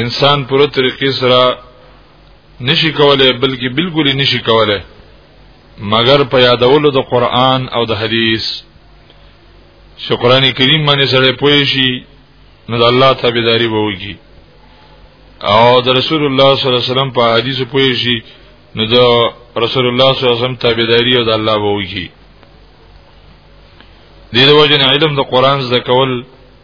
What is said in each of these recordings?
انسان پوره طریقې سره نشي کولای بلکې بالکل نشي کولای مگر په یادولو د قران او د حدیث چې قران کریم باندې سره پوي شي نو د الله تابعداري به وږي او د رسول الله صلی الله علیه وسلم په حدیث پوي شي نو د رسول الله صلی الله علیه وسلم تابعداري او د الله به وږي دې د وجه علم د قران زده کول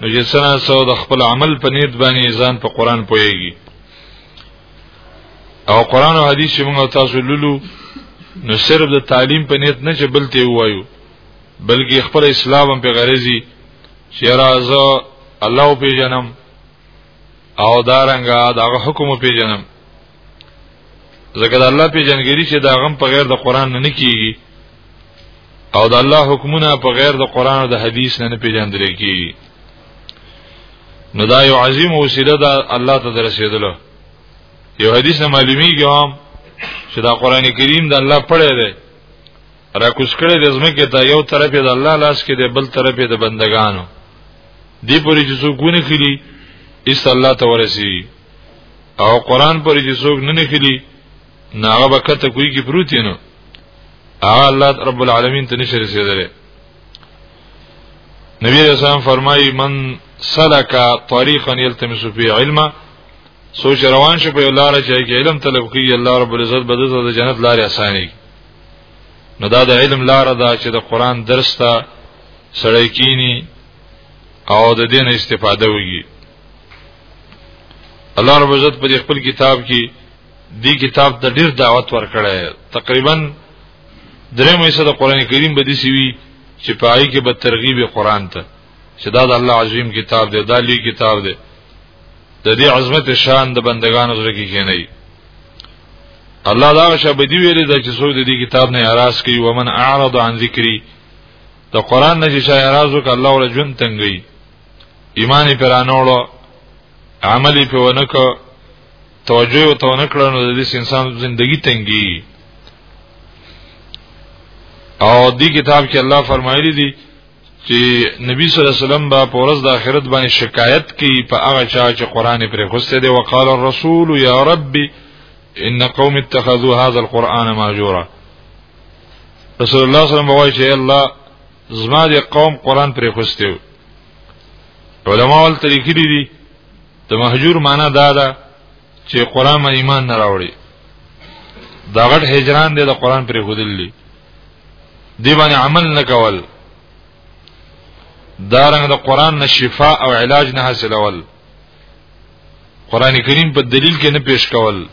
نو چې سنا سو د خپل عمل په نیت باندې ځان په قران پويږي او قران او حدیث چې موږ تاسو لولو نو صرف د تعلیم په نیت نه چې بلته وایو بلکې خپل اسلام هم په غرضی چې راځه الله پیژنم او دارنګه دغه حکم پیژنم ځکه د الله پیژنګری چې دا غم په غیر د قران نه کیږي او د الله حکمونه په غیر د قران او د حدیث نه نه پیژندل کیږي نو دا یو عظیم وسیله ده الله ته درسېدله یو حدیث نه معلومیږي هم چې دا قران کریم د الله پړی دی را کوس کړی د زمکه ته یو طرف د الله لاس کې دی بل طرف د بندگانو دی پوری چې څوک ونه کړي ایست الله ته ورسی او قران پر چې څوک نه نخلي ناغه بکته کوي کې پروت نه هغه الله رب العالمین ته نشي رسیدلی نبی رسول الله فرمایي من سلک طریقا یلتمس فی علما سوچ روان شي په لار چې کې علم طلب کوي الله رب العزت به د جنت لارې اساني نو دا د علم لار ده چې د قران درس ته سړی کینی او د دین استفاده وږي الله رب عزت په خپل کتاب کې دی کتاب ته ډیر دعوت ورکړی تقریبا درې مې سره قران کریم به دي سی وی چې پای کې به ترغیب قران ته چې دا د الله عظیم کتاب دی دا لوی کتاب دی د دې عظمت شان د بندگانو سره کې کېنی الله دا شابدی ویلې د چې څو د دې کتاب نه اراس کوي ومن اعرض عن ذکری د قران نه چې شایراز وک الله ول جون تنګي ایمان پر انوړو عمل په ونکو توجه او تو نکړه نو د دې انسان ژوندۍ تنګي او دې کتاب کې الله فرمایلی دی چې نبی صلی الله علیه وسلم با پورز د آخرت باندې شکایت کوي په هغه چا چې قران پرې خوسته دی وقال الرسول یا ربي ان قوم اتخذوا هذا القران ماجورا رسول الله صلی الله علیه وسلم وایي چې الله زما د قوم قران پرې خوستیو علما ول طریقې دي د مهجور معنا دا ده چې قران ما ایمان نه راوړي دا غټ هجران دی د قران پرې خودل دي دی باندې عمل نه کول دا رنګ د قران نه شفاء او علاج نه حاصلول قران کریم په دلیل کې نه پیش کول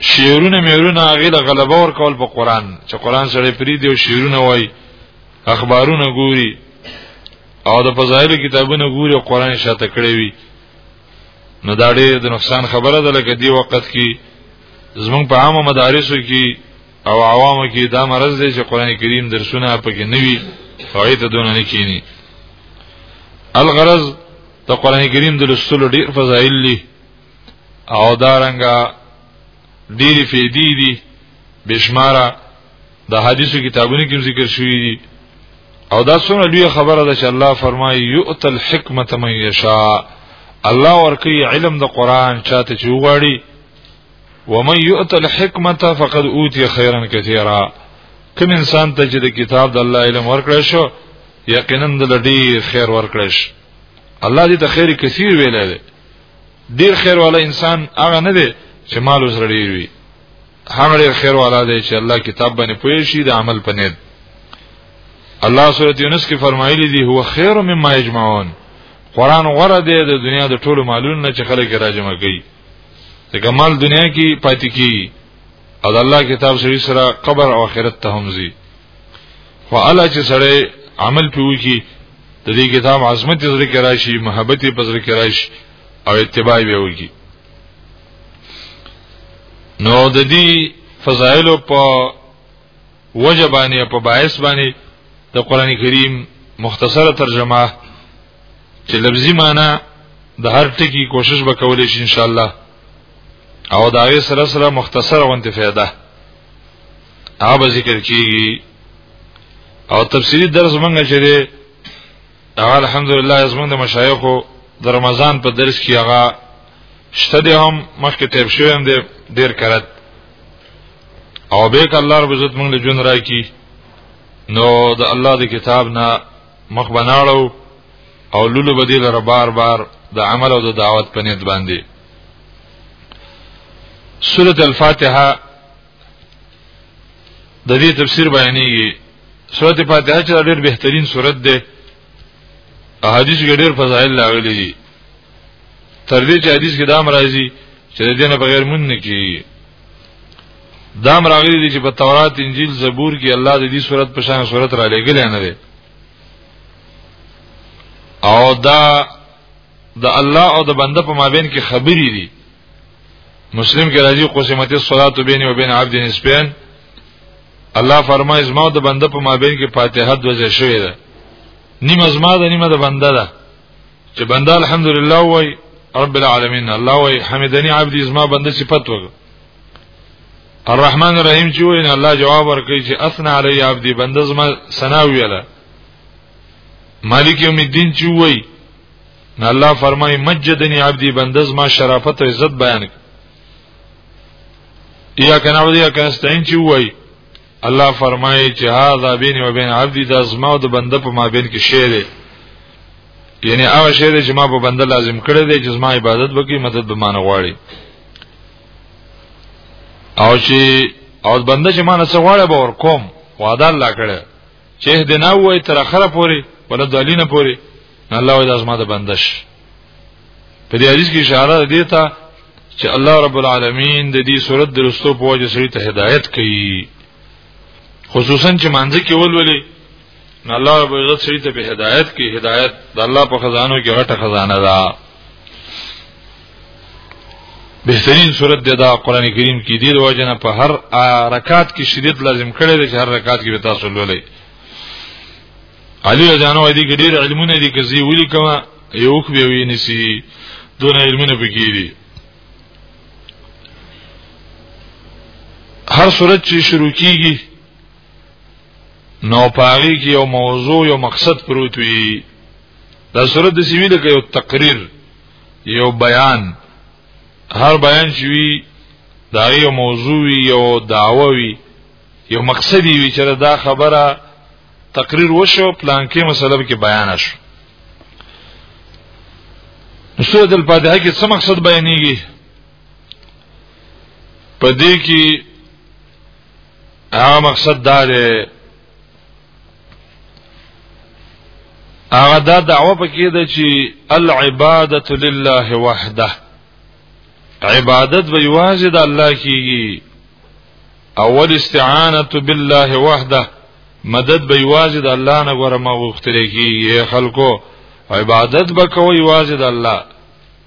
شعرونه مېرونه هغه له غلبه ور کول په قران چې قران سره پری دی او شعرونه وای اخبارونه ګوري او د فضایل کتابونه ګوري او قران شاته کړی وي نو دا ډېر د نقصان خبره ده لکه دی وخت کې زمونږ په عامه مدارسو کې او عوامو کې دا مرز دی چې قران کریم درسونه پکې نوي هغه ته دونه نه کینی الغرض د قران کریم د لوستلو ډیر فضایل دي او دا رنګه ډیر فیدی دي بشماره د حدیثو کتابونو کې ذکر شوی دي او دا څونه لوی خبره ده چې الله فرمایي یؤتل حکمت من یشاء الله ورکی علم د قران چاته چې وغواړي ومن یؤتل حکمت فقد اوتی خیرا کثیرا کوم انسان ته چې د کتاب د الله علم ورکړ شو یقینا د لډی خیر ورکړ شي الله دې ته خیر کثیر ویل دی ډیر خیر والا انسان هغه نه دی چې مال وسره ډیر وي هغه ډیر خیر والا دی چې الله کتاب باندې پوي شي د عمل په نیت الله سورۃ یونس کې فرمایلی دی هو خیر مما یجمعون قران غره دی د دنیا د ټولو مالونو نه چې خلک راجمع کوي ځکه مال دنیا کې پاتې کیږي او د الله کتاب شریف سره قبر او آخرت ته هم ځي خو الله چې سره عمل پیوي کی د دې کتاب عظمت زړه کې راشي محبت په زړه کې راشي او اتباع به وږي نو د دې فضایل په وجبانه په باعث باندې د قران کریم مختصره ترجمه چې لفظي معنی د هر ټکی کوشش وکولې شي ان شاء الله او دا غي سره سره مختصره غونډه فائدہ هغه ذکر کیږي او تفسیری درس مونږ چې دی هغه الحمدلله زمونږ د مشایخو د رمضان په درس کې هغه شته دی هم مخکې ټیپ شوی هم دی ډیر کرت او به ک الله رب عزت مونږ له جون راکی نو د الله د کتاب نه مخ بناړو او لولو بدیل را بار بار د عمل او د دعوت په نیت باندې سورۃ الفاتحه د دې تفسیر بیانېږي سورت فاتحه چې ډېر بهترین سورت ده احادیث کې ډېر فضایل راغلي دي تر دې چې حدیث کې دا مرাজি چې د دینه بغیر مونږ نه کیږي دا مراغلی دي چې په تورات انجیل زبور کې الله د دې صورت په شان صورت را لېګل نه دی او دا د الله او د بنده په مابین کې خبرې دي مسلم کې راځي قسمت الصلات بین و بین عبد نسبین الله فرمایي زما د بنده په مابین کې فاتحه د وځه شوې ده نیمه زما ده نیمه د بنده ده چې بنده الحمدلله وای رب العالمین الله وای حمدنی عبد زما بنده صفت وګ الرحمن الرحیم چې وای نه الله جواب ورکړي چې اثنا علی عبد بنده زما ثنا ویله مالک یوم الدین چې وای نه الله فرمای مجدنی عبدی بندز ما شرافت او عزت بیان یا کنا ودی یا کنا ستاین چی وای الله فرمای چې هاذا بین و بین عبدی د زما او د بنده په مابین کې شی دی یعنی هغه شی دی چې ما په بنده لازم کړی دی چې زما عبادت وکړي مدد به مان غواړي او چې او بنده چې ما نه څه غواړي به ور کوم وعده الله کړی چې اهدنا وای تر اخره پوري ولا دالینه پوري الله وای د ازما د بندش په دې حدیث کې اشاره ده ته چې الله رب العالمین د دې صورت درستو په وجه سړي ته هدایت کوي خصوصا چې مانځ کې ولولې نو الله رب عزت سړي ته به هدایت کوي هدایت د الله په خزانو کې غټه خزانه ده بهترین صورت دی دا قران کریم کې دی د وجنه په هر رکعات کې شدت لازم کړی دی چې هر رکعات کې به تاسو لولئ علی جانو دې کې ډېر علمونه دي کې زی ولي کما یو خو به ویني سي دون علمونه پکې دي هر صورت چې شروع کیږي نو پاری کې یو موضوع یو مقصد پروت وي دا صورت د سیوی د یو تقریر یو بیان هر بیان چې وي دا یو موضوع وي یو دعوه وي یو مقصد وي چې دا خبره تقریر وشو پلان کې مسله کې بیان شو سورۃ الفاتحه کې څه مقصد بیانېږي په دې کې هغه مقصد دا دی هغه دا دعوه پکې ده چې العبادت لله وحده عبادت به یوازې د الله کیږي اول استعانت بالله وحده مدد به یوازې د الله نه غره مغوښتل کیږي خلکو عبادت به کوي یوازې د الله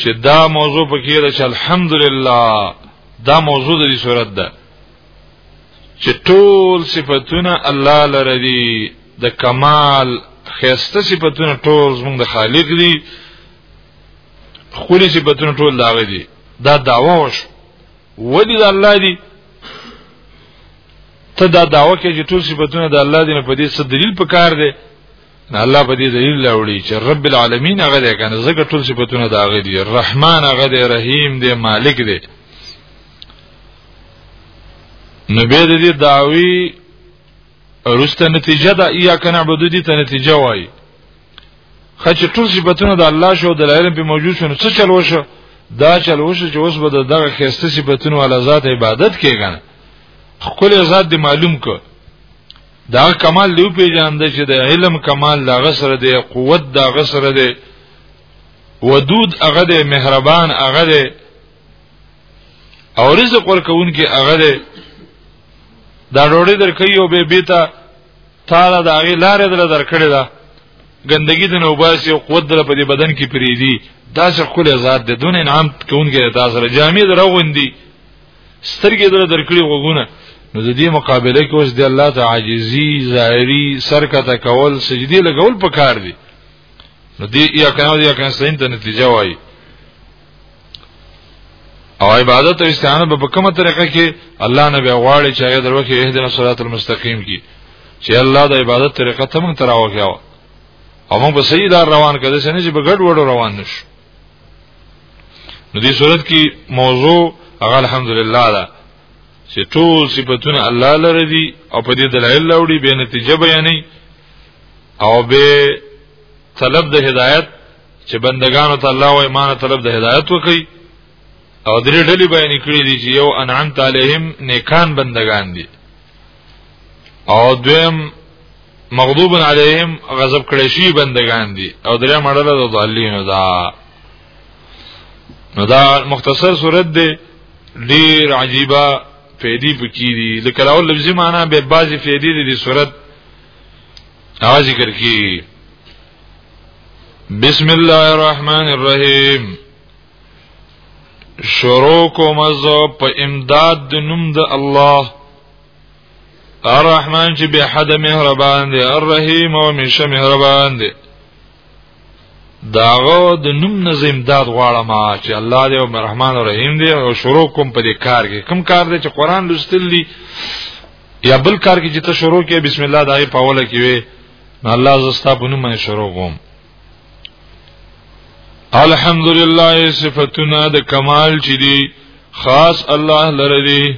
چې دا موضوع پکې ده چې الحمدلله دا موضوع د دې صورت ده چې ټول صفاتونه الله لره دي د کمال خيسته صفاتونه ټول زموږ د خالق دي خولي صفاتونه ټول داغه دي دا داوا وش ودي د الله دي ته دا داوا کې چې ټول صفاتونه د الله دي نه په دې څه دلیل پکار دي نه الله په دې دلیل راوړي چې رب العالمین هغه دی کنه زګه ټول صفاتونه دا هغه دي الرحمن هغه دی رحیم دی مالک دی نو به دې داوی ورسته نتیجه دا یا کنه عبادت دي ته نتیجه وایي خچ ټول صفاتونه د الله شو د علم په موجود شنو څه چل وشه دا چل وشه چې اوس به دغه خسته صفاتونه ول ذات عبادت کېږي خپل ذات دی معلوم کو دا کمال دی په جان د چې د علم کمال دا غسر دی قوت دا غسر دی ودود هغه دی مهربان هغه دی او رزق ورکون کې هغه دی دا ډوړې درکې او به بیتا تعالی دا غي لارې در درکړې ده ګندګي د نوباسي او قوت در په دې بدن کې پریدي دا څه خپل ذات دی دون انعام کوونکی دا سره جامع دروغوندي سترګې در درکړي وګونه نو د دې مقابله کې اوس د الله ته عاجزي ظاهري سرکته کول سجدي لګول پکار دي نو دې یا کنه یا کنه سین ته نتیجه وایي او عبادت او استعانه په کومه طریقه کې الله نه بغواړي چې هغه دروکه اهدنا صراط المستقیم کې چې الله د عبادت طریقه ته مونږ تراوخیاو او مونږ په صحیح لار روان کړي چې نه چې بغړ وړو روان نشو نو دې صورت کې موضوع هغه الحمدلله ده چې ټول صفاتونه الله لره دي او په دې دلایل لوري به نتیجه بیانې او به طلب د هدایت چې بندگانو ته الله او ایمان طلب د هدایت وکړي او درې ډلې بیان کړې دي چې یو انعمت علیهم نیکان بندگان دي او دویم مغضوب علیهم غضب کړي شي بندگان دي او درې مړل د ضالین دا نو دا مختصر صورت دی ډیر عجیبه فیدی پکې دي لکه اول لفظي معنی به بعضی فیدی دي د صورت اواز ذکر کی بسم الله الرحمن الرحیم شروع کوم از په امداد د نوم د الله الرحمن چې به حد مهربان دی الرحیم او همیشه مهربان دی داغه د نوم نه امداد غواړم چې الله دی او رحمان او رحیم دی او شروع کوم په دې کار کې کوم کار دی چې قران لوستل دي یا بل کار کې چې ته شروع کې بسم الله دغه په اوله کې وي الله زستا په نوم باندې شروع کوم الحمدلله صفاتنا د کمال چې دي خاص الله لره دي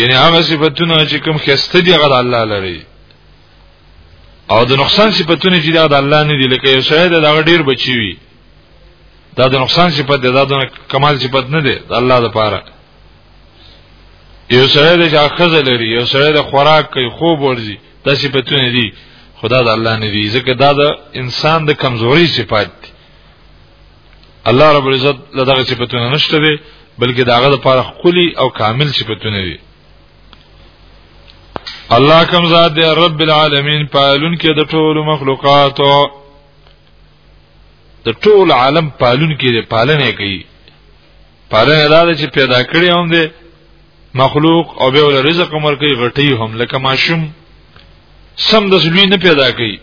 یعنی هغه صفاتونه چې کوم خسته دي هغه الله لري او د نقصان صفاتونه چې دا د الله نه دي لکه یو شاید دا ډیر بچی وي دا د نقصان صفات ده دا د کمال صفات نه ده د الله د پاره یو سره د ځخه لري یو سره د خوراک کوي خوب ورزي دا صفاتونه دي خدا د الله نه دي ځکه دا د انسان د کمزوري صفات دي الله رب العزت له دغه صفاتونو نشته دي بلکې داغه لپاره خولي او کامل صفاتونه دي الله کوم ذات دی رب العالمین پالون کې د ټولو مخلوقاتو د ټول عالم پالون کې دی پالنه کوي پالنه دا چې پیدا کړی هم دی مخلوق او به ول رزق عمر کوي غټي هم لکه ماشوم سم د سلوی نه پیدا کوي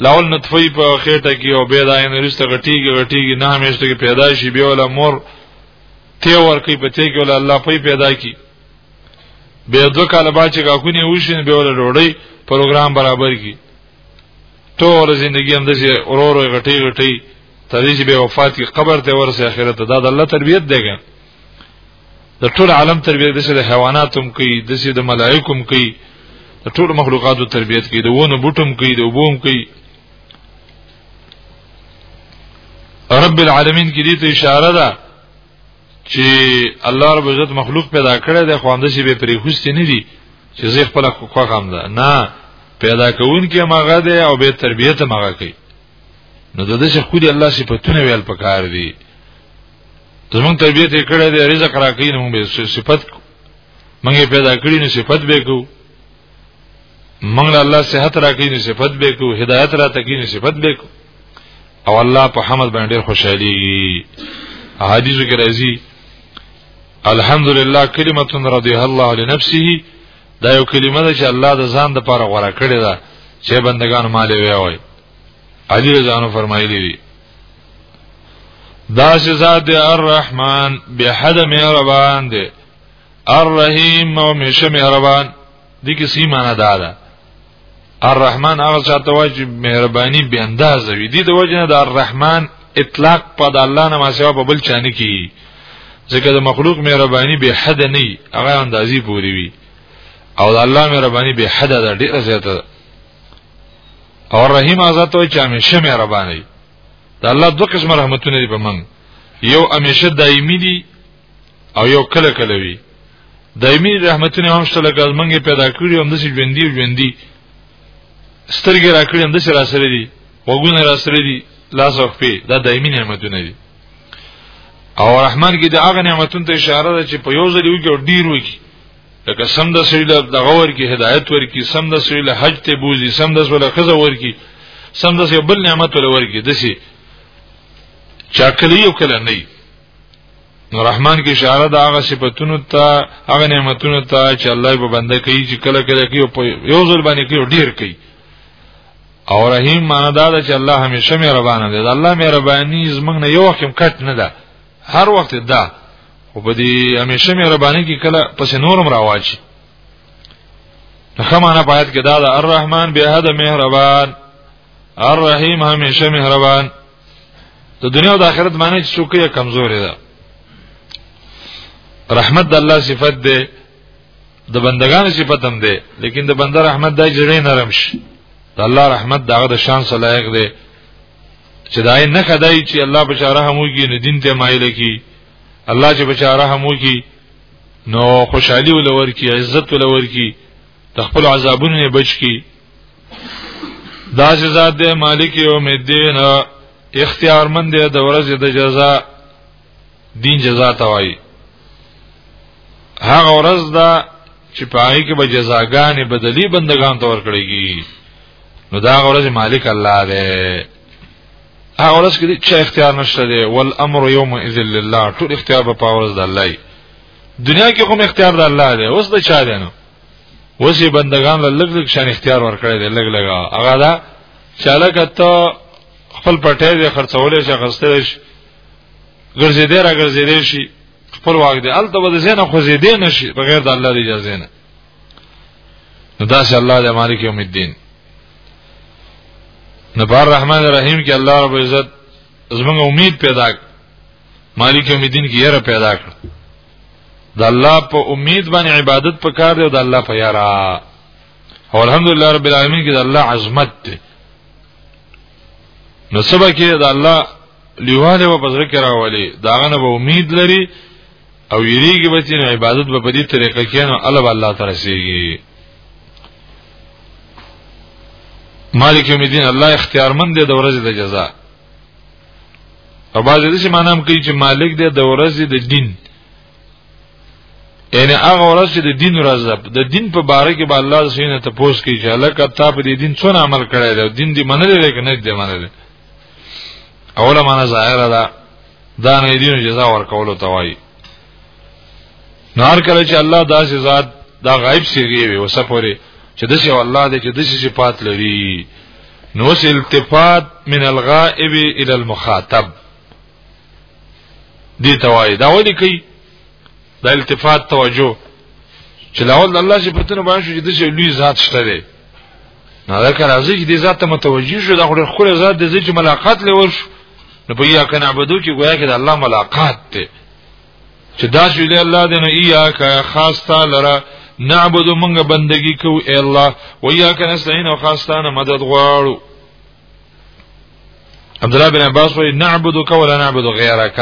لاول نطفه په خېټه کې او به دا یې نرسته غټيږي غټيږي نه همیشته کې پیدا شي به ول مور تی ور کوي په تی کې ول الله په پیدا کی به دوه کال بعد چې غاکونی وشین به ول ډوړی پروګرام برابر کی ټول ژوندۍ هم د اورور غټي غټي تدې چې به وفات کی قبر ته ورسه اخرت دا د الله تربيت دیګا د ټول عالم تربیت د څه د حیواناتم کوي د څه د ملائکم کوي د ټول مخلوقاتو تربیت کوي د ونه بوټم کوي د وبوم کوي رب العالمین کې دې ته اشاره ده چې الله رب عزت مخلوق پیدا کړی دی خو هم د څه به پرې خوستي نه دي چې زه خپل خو غم ده نه پیدا کون کې ماغه ده او به تربیت ماغه کوي نو د دې خو دې الله صفاتونه ویل پکار دي زمون تربیت یې کړی دی رزق راکې نو به صفت منګه پیدا کړی نو صفت به کو منګه الله صحت راکې نو صفت به کو هدایت را تکې نو صفت به کو او الله په حمد باندې خوشحالي حدیث کې راځي الحمدلله کلمه رضیها الله لنفسه دا یو کلمه ده چې الله د ځان د پاره غوړه کړې ده چې بندگان مال وی وای علی رضوان فرمایلی دی دا چې ذات دی الرحمن به حد مهربان دی الرحیم او مشه مهربان دي کې سی معنا دا ده الرحمن هغه چاته وایي چې مهرباني به انداز وي دي د وجنه د الرحمن اطلاق په د الله نه ماسیوا په بل چانه کې ځکه د مخلوق مهرباني به حد نه هغه اندازي پوری وي او د الله مهرباني به حد ده ډیره زیاته او رحیم ذات وای چې همیشه مهرباني دا الله دوه قسم رحمتونه دي په من یو همیشه دایمي دي او یو کله کله وي دایمي رحمتونه هم شته لکه منګه پیدا کړی هم د سې ژوندۍ ژوندۍ سترګې راکړې هم د سې را سره دي وګونه را سره دي لاس او پی دا دایمي نعمتونه دي او رحمان کې د هغه نعمتونو ته اشاره ده چې په یو ځل یو کې ډیر وي لکه سم د سویل د غور کې هدایت ورکی سم د سویل حج ته بوزي سم د سویل خزه ورکی سم د سویل بل نعمت ول ورکی دسی چاکلی یو کله نه نو رحمان کې اشاره د هغه صفاتونو ته هغه نعمتونو ته چې الله په بنده کوي چې کله کله کوي په یو ځل باندې کوي ډیر کوي او رحیم معنی دا ده چې الله همیشه مهربان دی الله مهرباني زمنګ نه یو حکم کټ نه ده هر وخت دا خو په دې همیشه مې ربانی کې کله پس نورم راواچی خمانه پات کې دا د الرحمن به هدا مهربان الرحیم همیشه مهربان د دنیا او د آخرت معنی چې څوک یې کمزوري ده رحمت د الله صفت ده د بندگانو صفت هم ده لیکن د بنده رحمت د جړې نرم شي د الله رحمت دغه د شان صلاحق ده چې دای نه خدای چې الله په شاره هم وږي نه دین ته مایل کی الله چې په شاره هم وږي نو خوشحالي ولور کی عزت ولور کی تخپل عذابونه نه بچ کی دا چې ذات دی مالک یوم الدین اختیارمند دی د ورځې د جزاء دین جزا ته وایي هغه ورځ دا چې پاره کې به جزاګانې بدلی بندگان ته ورکړيږي نو دا ورځ مالک الله دی هغه ورځ کې چې اختیار نشته دی ول امر یوم اذ لله ټول اختیار په پاورز د الله دنیا کې کوم اختیار د الله دی اوس د چا دی نو اوس یې بندگان له لګ لګ شان اختیار ورکړی دی لګ لګا هغه دا چاله کته خپل پټه دې خرڅولې چې غسته ګرځیدې را ګرځیدې شي خپل واګ دې الته به زینه خو زیدې نشي بغیر د الله د اجازه نه نو دا چې الله دې مالک یوم الدین نو بار رحمان رحیم کې الله رب عزت زمونږ امید پیدا کړ مالک یوم الدین کې یې پیدا کړ د الله په امید باندې عبادت پکار دی او د الله په یارا او الحمدلله رب العالمین کې د الله عظمت دی نو سبا کې د الله لیواله په بزر کې راولي داغه نه به امید لري او یریږي به چې عبادت به په دې طریقه کې نو الله به الله تعالی سیږي مالک یوم الدین الله اختیارمند دی د ورځې د جزا او باز دې چې معنی هم کوي چې مالک دی د ورځې د دین یعنی هغه ورځ چې د دین ورځ ده د دین په باره کې به الله سینه ته پوس کوي چې الله کته په دې دین څونه عمل کړی دی دین دې منل دی کنه دې منل دی اوله معنا ظاهره ده دا نه دي جزا ورکولو توای نار کله چې الله داسې ذات دا غیب سیږي وي وسپوري چې دسه الله دې چې دسه صفات لري نو التفات من الغائب الى المخاطب دي توای دا ولي کوي دا التفات توجه چې لاول الله صفاتونه باندې چې دسه لوی ذات شته نه دا کار ازي دې ذات ته متوجي شو دا خو خپل ذات دې چې ملاقات لور شو نو په یا کنه عبادت کې گویا کې د الله ملاقات ته چې دا شوی دی الله دې نه یا کا خاص تعالی را نعبد منګه بندگی کو اے الله و یا کنه استعين او خاص تعالی مدد غواړو عبد الله بن عباس وی نعبدک ولا نعبد غیرک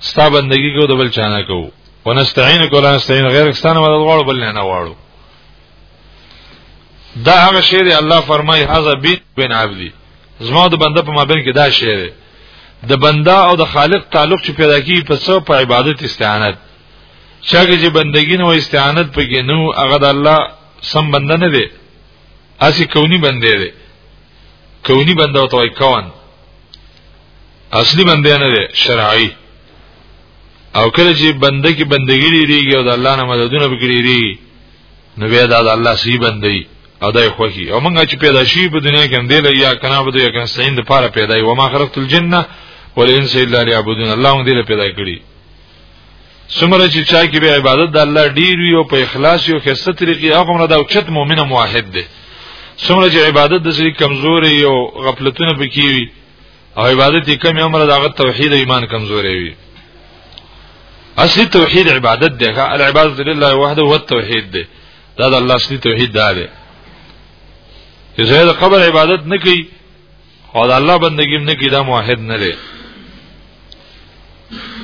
ستا بندگی کو د بل چانه کو ونستعینک ولا نستعین غیرک ستانه مدد غواړو بل نه غواړو دا هغه شی دی الله فرمای هاذا بین بین عبدی زما د بنده په مابین کې دا شی دی د بنده او د خالق تعلق چې پیدا کیږي په څو په عبادت استعانت چاګه چې بندګی نو استعانت پکې نو هغه د الله سم بنده نه دی اسی کونی بنده دی کونی بنده او توای کون اصلي بنده نه دی شرعي او کله چې بنده کې بندګی لريږي او د الله نه مددونه وکړي نو بیا دا د الله سی بندي او دای خوخي او موږ چې پیدا شي په دنیا کې هم دی له یا کنا بده یا کنا سین د پاره پیدا یو ما خلقت الجنه والانس الا ليعبدون الله موږ دی له پیدا کړی سمره چې چا کې به عبادت د الله ډیر وي او په اخلاص او خسته طریقې هغه نه دا اوچت مؤمن موحد دی سمره چې عبادت د سړي کمزوري او غفلتونه پکې وي او عبادت یې کمی امر دغه توحید ایمان کمزورې وي اصلي توحید عبادت دی ښا العبادت لله وحده هو التوحید دی دا د الله اصلي توحید دا دی چې زه د قبر عبادت نه کوي او د الله بندګي نه کوي دا موحد نه دی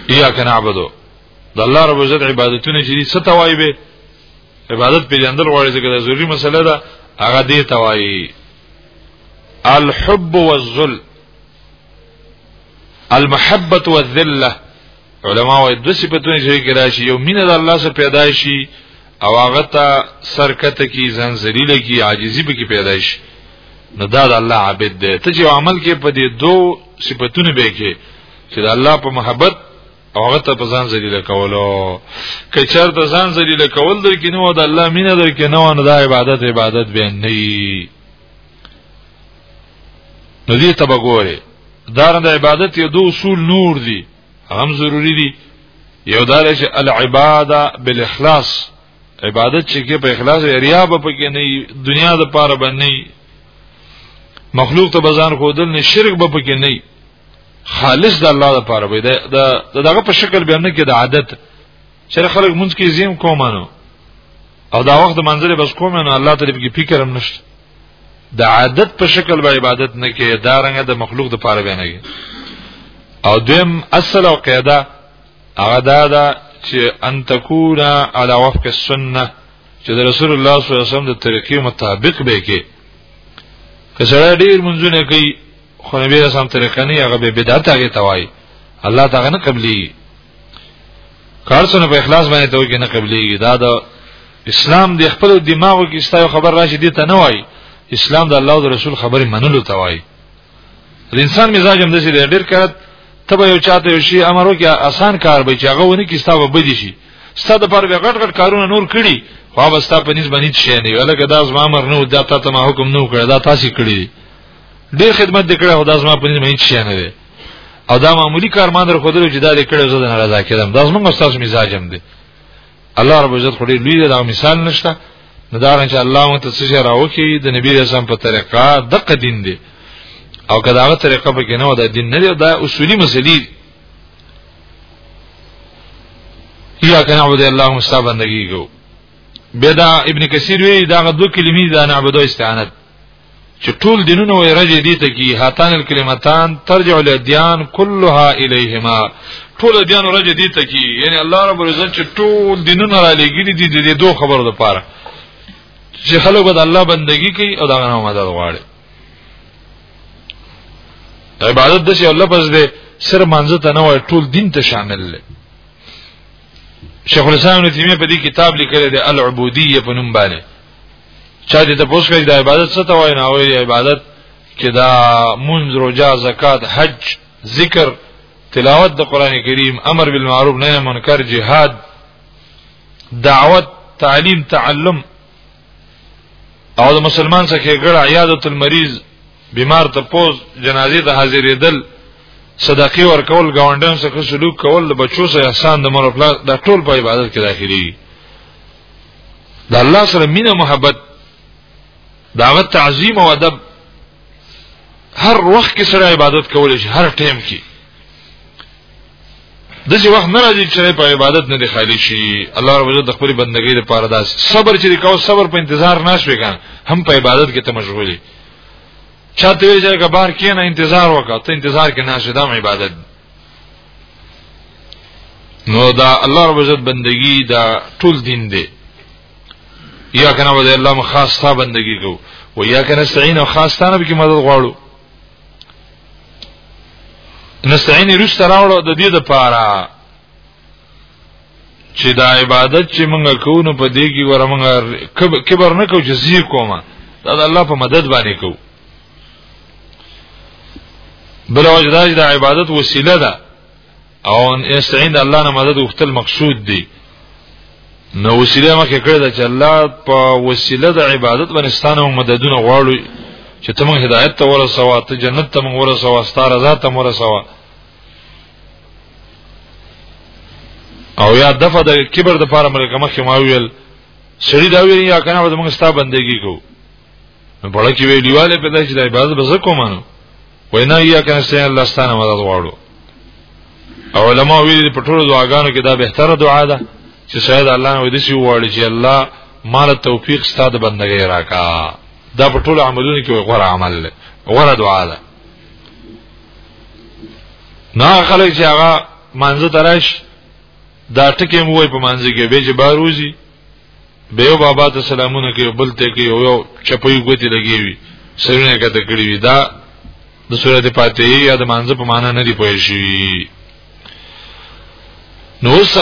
یا کنه عبادت د الله رب عزت عبادتونه چې څه توای به عبادت پیژندل غواړي چې دا ضروری مسله ده هغه دې توای الحب والذل المحبه والذله علما وايي د صفاتونو چې کې راشي یو مینه د الله سره پیدا شي او هغه ته سرکته کی ځان ذلیل کی عاجزی به کی پیدا شي نو دا د الله عبادت دی ته چې عمل کې په دې دوه صفاتونو به کې چې د الله په محبت او هغه ته په ځان ذلیل کولو که چر د ځان ذلیل کول در کې نو د الله مینه در کې نو نه د عبادت عبادت به نه وي نو دې ته وګوره دا د عبادت یو دو اصول نور دي هم ضروری دي یو دا چې العباده بالاخلاص عبادت چې کې په اخلاص ریا به پکې نه دنیا د پاره باندې مخلوق ته بزان خودل نه شرک به پکې نه خالص د الله لپاره وي د دغه په شکل بیان نه کې د عادت چې خلک مونږ کې زیم کومانو او دا وخت منځره بس کومانو الله تعالی به فکر هم نشته د عادت په شکل به عبادت نه کې دا رنګ د مخلوق د پاره بیان نه او دیم اصل او قاعده هغه دا ده چې ان تکونا علی وفق السنه چې د رسول الله صلی الله علیه وسلم د طریقې مطابق به کې کسړه ډیر منځونه کوي خو نبی رسول الله طریقه نه هغه به بدعت هغه توای الله تعالی نه قبلي کار څنګه په اخلاص باندې ته وګینه قبليږي دا د اسلام د خپل دماغو کې ستایو خبر راشي دي ته نه وای اسلام د الله او رسول خبرې منلو ته وای د انسان مزاج هم دسی ډېر کړه تبه یو چاته یو شی امرو کې آسان کار به چې هغه ونی کې ستابه بدی شي ستاسو پر به غټ غټ کارونه نور کړي خو به ستاسو په نسبت هیڅ شي نه ولکه دا زما امر نه و دا تاسو ما حکم نه وکړ دا تاسو کړی ډیر خدمت دکړه او دا زما په نظر هیڅ شي نه دی او دا معمولی کار ما در خودلو چې دا دې کړو زه نه رضا کېدم دا زمونږ استاد مزاجم دی الله رب عزت خو دې لوی دا مثال نشته نو دا رنګ چې الله مون ته څه راوکی د نبی رسول په طریقه د قدین دی او کدا هغه طریقه به کې نه و دا دین نه دی دا اصولي مسلې یا کنه عبد الله مستعب بندگی کو بدا ابن کثیر وی دا غدو کلمی دا نعبدو استعانت چې ټول دینونه وي رجې دي ته کی هاتان الکلمتان ترجع الادیان كلها الیهما ټول دین رجې دي ته کی یعنی الله رب العزت چې ټول دینونه را لګیلي دي د دې دوه خبرو لپاره چې خلک د الله بندگی کوي او دا غنه مدد غواړي عبادت د شي الله پس دې سر مانزه ته نه وای ټول دین ته شامل دی شیخ الاسلام ابن تیمیه په دې کتاب لیکلی دی العبودیه په نوم باندې چا دې ته پوښتنه کوي د عبادت څه ته وایي نه وایي عبادت کې دا منځ روزه زکات حج ذکر تلاوت د قران کریم امر بالمعروف نهی منکر جهاد دعوت تعلیم تعلم او د مسلمان څخه ګړه عیادت المریض بیمار ته پوز جنازې ته حاضرېدل صدقې ورکول گاونډیان څخه سلوک کول د بچو سره احسان د مور خپل د ټول په عبادت کې داخلي د الله سره مینه محبت داغه تعظیم او ادب هر وخت کې سره عبادت کول شي هر ټیم کې د څه وخت نه راځي چې په عبادت نه دی خالی شي الله رب عزت د خپل بندګۍ لپاره دا صبر چې کاو صبر په انتظار نه شوي کان هم په عبادت کې ته مشغولې چاته ویل چې بار کې نه انتظار وکړه ته انتظار کې نه شې دا عبادت دی نو دا الله رب عزت بندگی دا ټول دین دی یا کنه ود الله مخ خاص تا بندگی کو و یا کنه استعین خاص تا نه به مدد غواړو نستعین رست راوړو د دې د پاره چې دا عبادت چې موږ کوو نو په دې کې ورمنګ کبر نه کوو چې زی کومه دا د الله په مدد باندې کوو بل وجه دا چې د عبادت وسیله ده او استعین د الله نه مدد وختل مقصود دی نو وسیله مکه کړی دا چې الله په وسیله د عبادت باندې ستانه او مددونه غواړي چې تم هدایت ته ورسوه ته جنت ته موږ ورسوه ستاره ذات ته ورسوه او یا دفه د کبر د پاره ملک مخه ما ویل سړی دا ویل یا کنه به موږ ستا بندگی کو نو په لکه ویډیواله په داسې د عبادت به زه کوم نو وینا یا کنه سه الله ستانه مدد غواړو او علما ویلي په ټولو دعاګانو کې دا بهتره دعا ده چې شاید الله نو دې شي وړي چې الله مال توفیق ستاسو بندګۍ راکا دا په ټولو عملونو کې غوړه عمل ده غوړه دعا ده نه خلک چې هغه منځ ترش دا ټکی مو وای په منځ کې به چې باروزی دیو بابا ته سلامونه کوي بل ته کوي یو چپوي ګوتی لګي وي سرونه کته کړی وي دا د سورته فاتحه یا د مانځ په معنا نه دی پوه شي نو اوس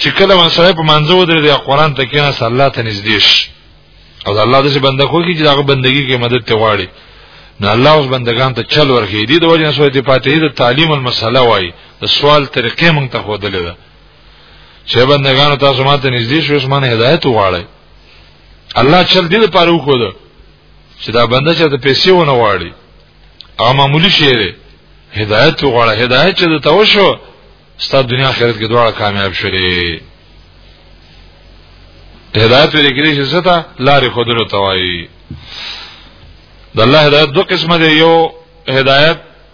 چې کله ما سره په مانځ ودرې د قرآن ته کېنه صلی الله ته نږدې شي او الله دې بنده خو کې چې دغه بندگی کې مدد ته واړي نو الله اوس بندگان ته چل ورخې دي د وجه سورته فاتحه د تعلیم المسله وای د سوال طریقې مونږ ته خو دلې ده چې بندگانو تاسو ماته نږدې شوئ اوس مانه هدایت وغواړئ الله چل دې لپاره وکړ چې دا بنده چې ته پیسې ونه واړي او معمولی شی دی هدایت وغواړه هدایت چې ته وشو ستاسو دنیا آخرت کې دواړه کامیاب شې هدایت ورې کړی چې ستا لارې خودلو توایي د الله هدایت دوه قسمه دی یو هدایت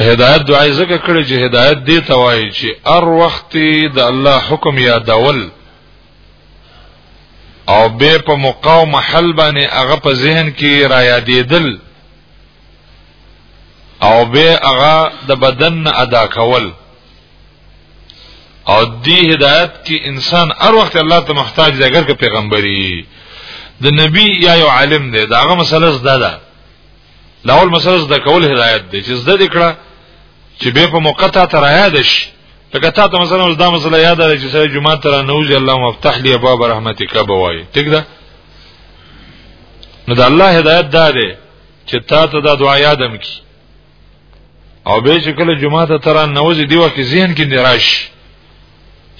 هدایت دعای زکه کړی چې هدایت دی توای چې ار وخت د الله حکم یادول او به په مقاوم محل باندې هغه په ذهن کې را یادېدل او به هغه د بدن ادا کول او دی هدایت کې انسان هر وخت الله ته محتاج دی اگر که پیغمبري د نبی یا یو عالم دی داغه مسله زده ده دا اول مسله زده کول هدایت دی چې زده دکړه چې به په موقته تر یاد شي لکه تا ته مثلا اوس دا مسله یاد ده چې سره جمعه تر نوځي الله مفتح لي باب رحمتک بوای ټیک ده نو د الله هدایت دا دی چې تا ته دا دعا یادم کی او به چې کله جمعه ته تر نوځي دی وکه ذهن کې نراش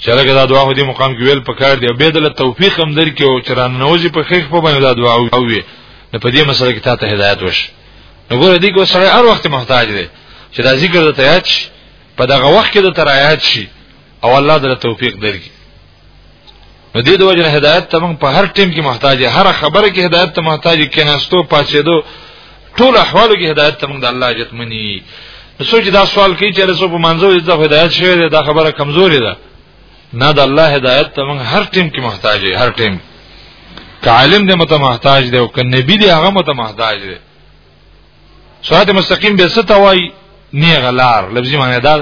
چرګه دا دعا دې مقام کې ویل پکار دی او به د توفیق هم درکې او چران نوځي په خیخ په باندې دا دعا وي نو په دې مسله کې تاسو هدایت وش نو ګوره دې کو سره هر وخت محتاج دی چې دا ذکر د تیات شي په دغه وخت کې د ترایات شي او الله دې توفیق درکې نو دې د وجه هدایت ته موږ په هر ټیم کې محتاج یو هر خبره کې هدایت ته محتاج یو کیناستو پاتېدو ټول احوالو کې هدایت ته موږ د الله عزت منی نو سوچ دا سوال کوي چې رسو په منځو د هدایت شوی دی دا خبره کمزوري ده نه د الله هدایت ته موږ هر ټیم کې محتاج یو هر ټیم که عالم دې مت محتاج دی او که نبی دې هغه مت محتاج دی صراط مستقیم به څه توای نه غلار لفظي معنی دا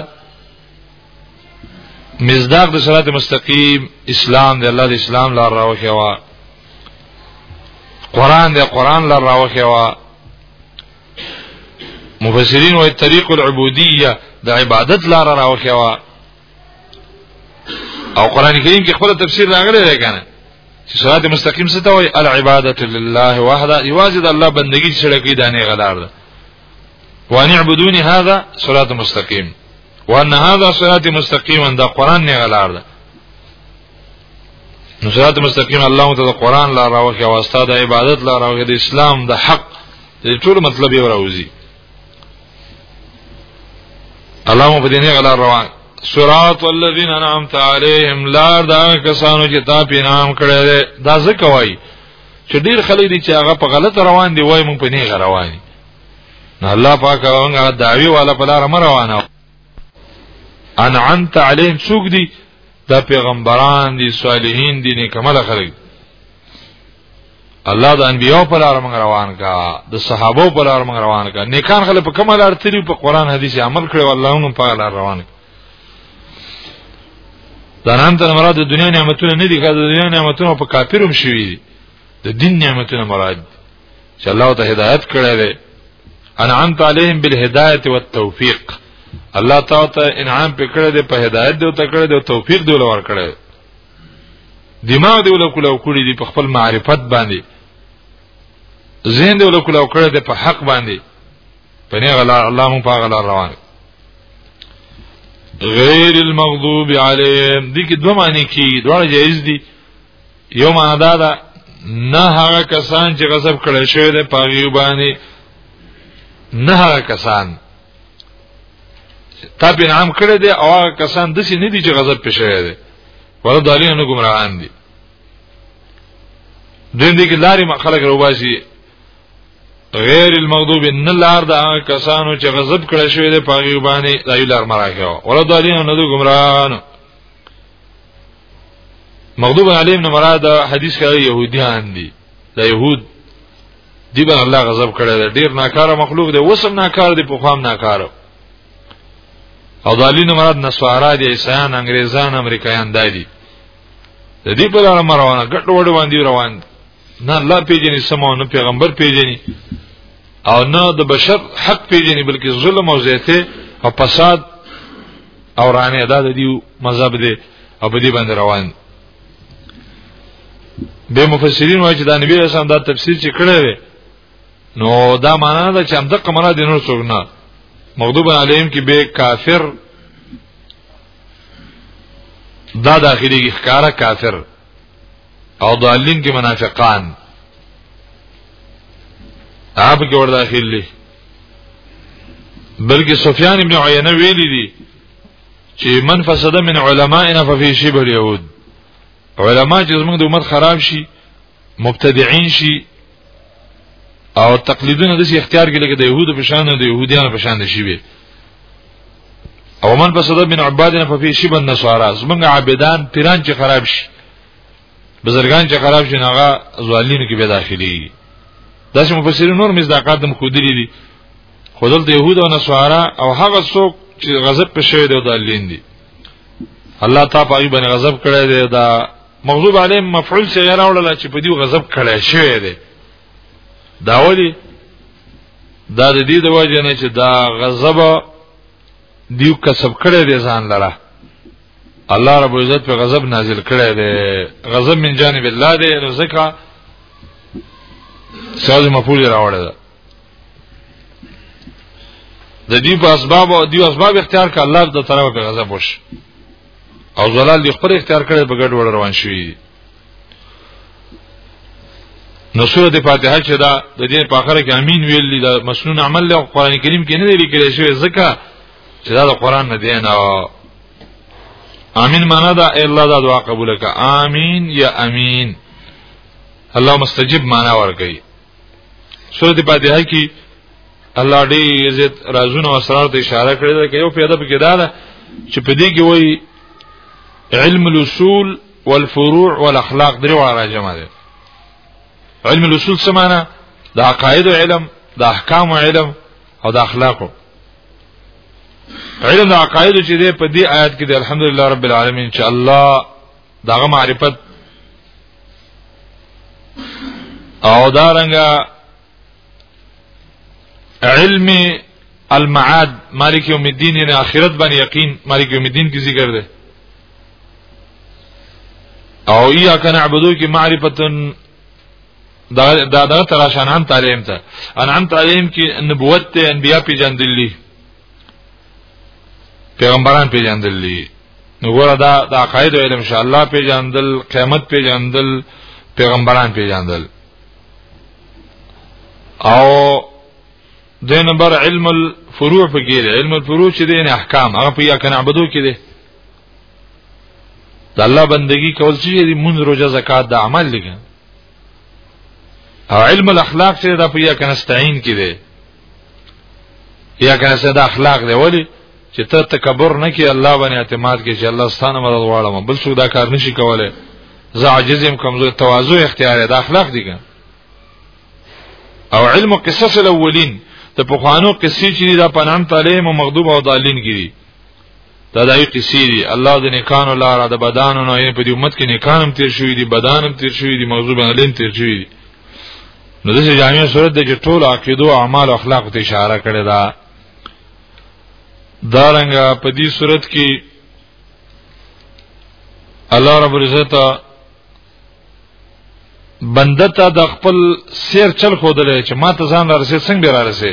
مزداق د صراط مستقیم اسلام دی الله د اسلام لار راوخی وا قران دی قران لار راوخی وا مفسرین وایي طریق العبودیه د عبادت لار راوخی وا او قران کریم کې خپل تفسیر راغلی دی کنه چې صراط مستقیم څه ته وایي العبادت لله وحده یوازې د الله بندگی سره کې دانه غلار ده وان اعبدوني هذا صراط مستقيم وان هذا صراط مستقيم دا قران نه غلار ده نو صراط مستقيم الله تعالی قران لا راوخي او استاد عبادت لا راوخي د اسلام د حق د ټول مطلب یې راوځي الله مو په دې نه غلار روان صراط الذين انعمت عليهم لار دا کسانو چې تا په نام کړه دا ځکه وایي چې ډیر خلک دي چې هغه په غلط روان دي وای مونږ په نیغه روان دي نو الله پاک هغه داوی والا په لار مر روانه انعمت عليهم څوک دي دا پیغمبران دي صالحین دي نیکمل خلک الله د انبیو په لار مونږ روان کا د صحابه په لار مونږ روان کا نیکان خلک په کومه لار تری په قران حدیث عمل کړو الله مونږ په لار روان کا زنان ته مراد د دنیا نعمتونه نه دي که د دنیا نعمتونه په کافرم شوي دي د دین نعمتونه مراد دي چې الله ته هدایت کړی دی انعمت علیهم بالهدایت والتوفیق الله تعالی ته انعام پکړه دی په هدایت دی او تکړه دی او توفیق دی ولور کړی دماغ دی ولکو لو کړی دی په خپل معرفت باندې ذهن دی ولکو لو کړی دی په حق باندې په نه غلا الله مون په غلا روان غیر المغضوب علیهم دي کې دوه معنی کې دوه جایز دي یو معنی دا ده نه هغه کسان چې غضب کړي شوی دی په غیو باندې نه هغه کسان تا په نام کړی دی او هغه کسان د سې نه دي چې غضب پې شوی دی ولا دالین نو ګمراهان دي دین دې کې لارې خلک روباسي غیر المغضوب ان لار دا کسانو چې غضب کړی شوی دی پاګی باندې دایو لار مراکه ولا دالین نه دو گمراهان مغضوب علیهم نه مراد حدیث کوي يهوديان دي دا يهود دی به الله غضب کړی دی ډیر ناکاره مخلوق دی وسم ناکار دی په خام ناکاره او دالین مراد نسوارا دي عیسایان انګریزان امریکایان دادي د دې په اړه روانه ګټ وډ باندې روان دي نه الله پیژني سمو نه پیغمبر پیژني او نه د بشر حق پیژني بلکې ظلم او زیاته او فساد او رانه دا د دیو مذهب دی او په دې باندې روان دی به مفسرین وايي چې دا نبی رسول دا تفسیر چې کړی وي نو دا معنا ده چې هم دغه معنا دي نور څوک نه مغضوب علیهم کې به کافر دا داخلي ښکارا کافر او ضالین کې منافقان اپ کې ور داخل دي بلکې سفیان ابن عینه ویلي دي چې من فسد من علمائنا ففي شبه اليهود علما چې زموږ د امت خراب شي مبتدعين شي او تقلیدونه د اختیار کې لکه د يهودو په شان او د يهوديانو په شان شي وي او من په صدد من عبادنا ففي شبه النصارى زمونږ عابدان پیران چې خراب شي بزرگان چې خراب شي هغه زوالینو کې به داخلي داسې مفسرین نور مزداقات هم خودري دي خودل د يهود او نصارا او هغه څوک چې غضب په شوی دی او د لین دي الله تعالی په ایبن غضب کړی دی دا مغضوب علیهم مفعول څه غیر اورل چې په دې غضب کړی شوی دی دا ولي دا د دې د وجه نه چې دا غضب دیو کسب کړی دی ځان لره الله رب عزت په غضب نازل کړی دی غضب من جانب الله دی رزقا ساز مفعول راوړی دی د دې په اسباب او دې اسباب اختیار کړه الله د طرفه غضب وشي او زلال دی خپل اختیار کړي په ګډ وړ روان شي نو سورته فاتحه چې دا د دې په اخر کې امين ویل دي د مسنون عمل له قران کریم کې نه لیکل شوی ځکه چې دا د قران نه دی نه امين معنا دا الله دا دعا قبول کړه امين یا امين اللهم استجب معنا ورکړي سورت فاتحه کی الله دې عزت رازونه او اسرار ته اشاره کړې ده یو پیدا پکې دا ده چې په دې کې وایي علم الاصول والفروع والاخلاق درې واره جمع ده علم الاصول څه معنی د عقاید علم د احکام علم او د اخلاقو علم د عقاید چې ده په دې آیات کې د الحمدلله رب العالمین چې الله داغه معرفت او دارنګه علم المعاد مالک یوم الدین یعنی اخرت باندې یقین مالک یوم الدین کی ذکر ده او یا کنه عبدو کی معرفت دا دا دا تراشان هم تعلیم ته انعام تعلیم کی نبوت ته انبیا پیجن دلی پیغمبران پیژندل دي نو ګوره دا د عقاید علم ان شاء الله پیژندل قیامت پیژندل پیغمبران پیژندل او د نمبر علم الفروع په کې علم الفروع چې د احکام هغه په یا کنه عبادو کې دي د الله بندگی کول چې دی مونږ روزه زکات د عمل لګا او علم الاخلاق چې دا په یا کنه استعين کې دی یا که څه د اخلاق دی ولی چې ته تکبر نه کې الله باندې اعتماد کې چې الله ستانه مدد غواړم بل څوک دا کار نشي کولای زه عاجزم کمزور تواضع اختیار د اخلاق دي ګان او علم قصص الاولین ته په خوانو قصې چې دا پنان تعلیم او مغضوب او ضالین کړي دا دای قصې دي الله د نکانو لار د بدانو نه په دې امت کې نکانم تیر شوې دي بدانم تیر شوې دي موضوع باندې لین تیر شوې دي نو د جامع صورت د ټول عقیدو اعمال او اخلاق ته اشاره کړې ده دا رنګه په دې صورت کې الله رب العزت بنده ته د خپل سیر چل خودلې چې ما ته ځان رسې څنګه را رسې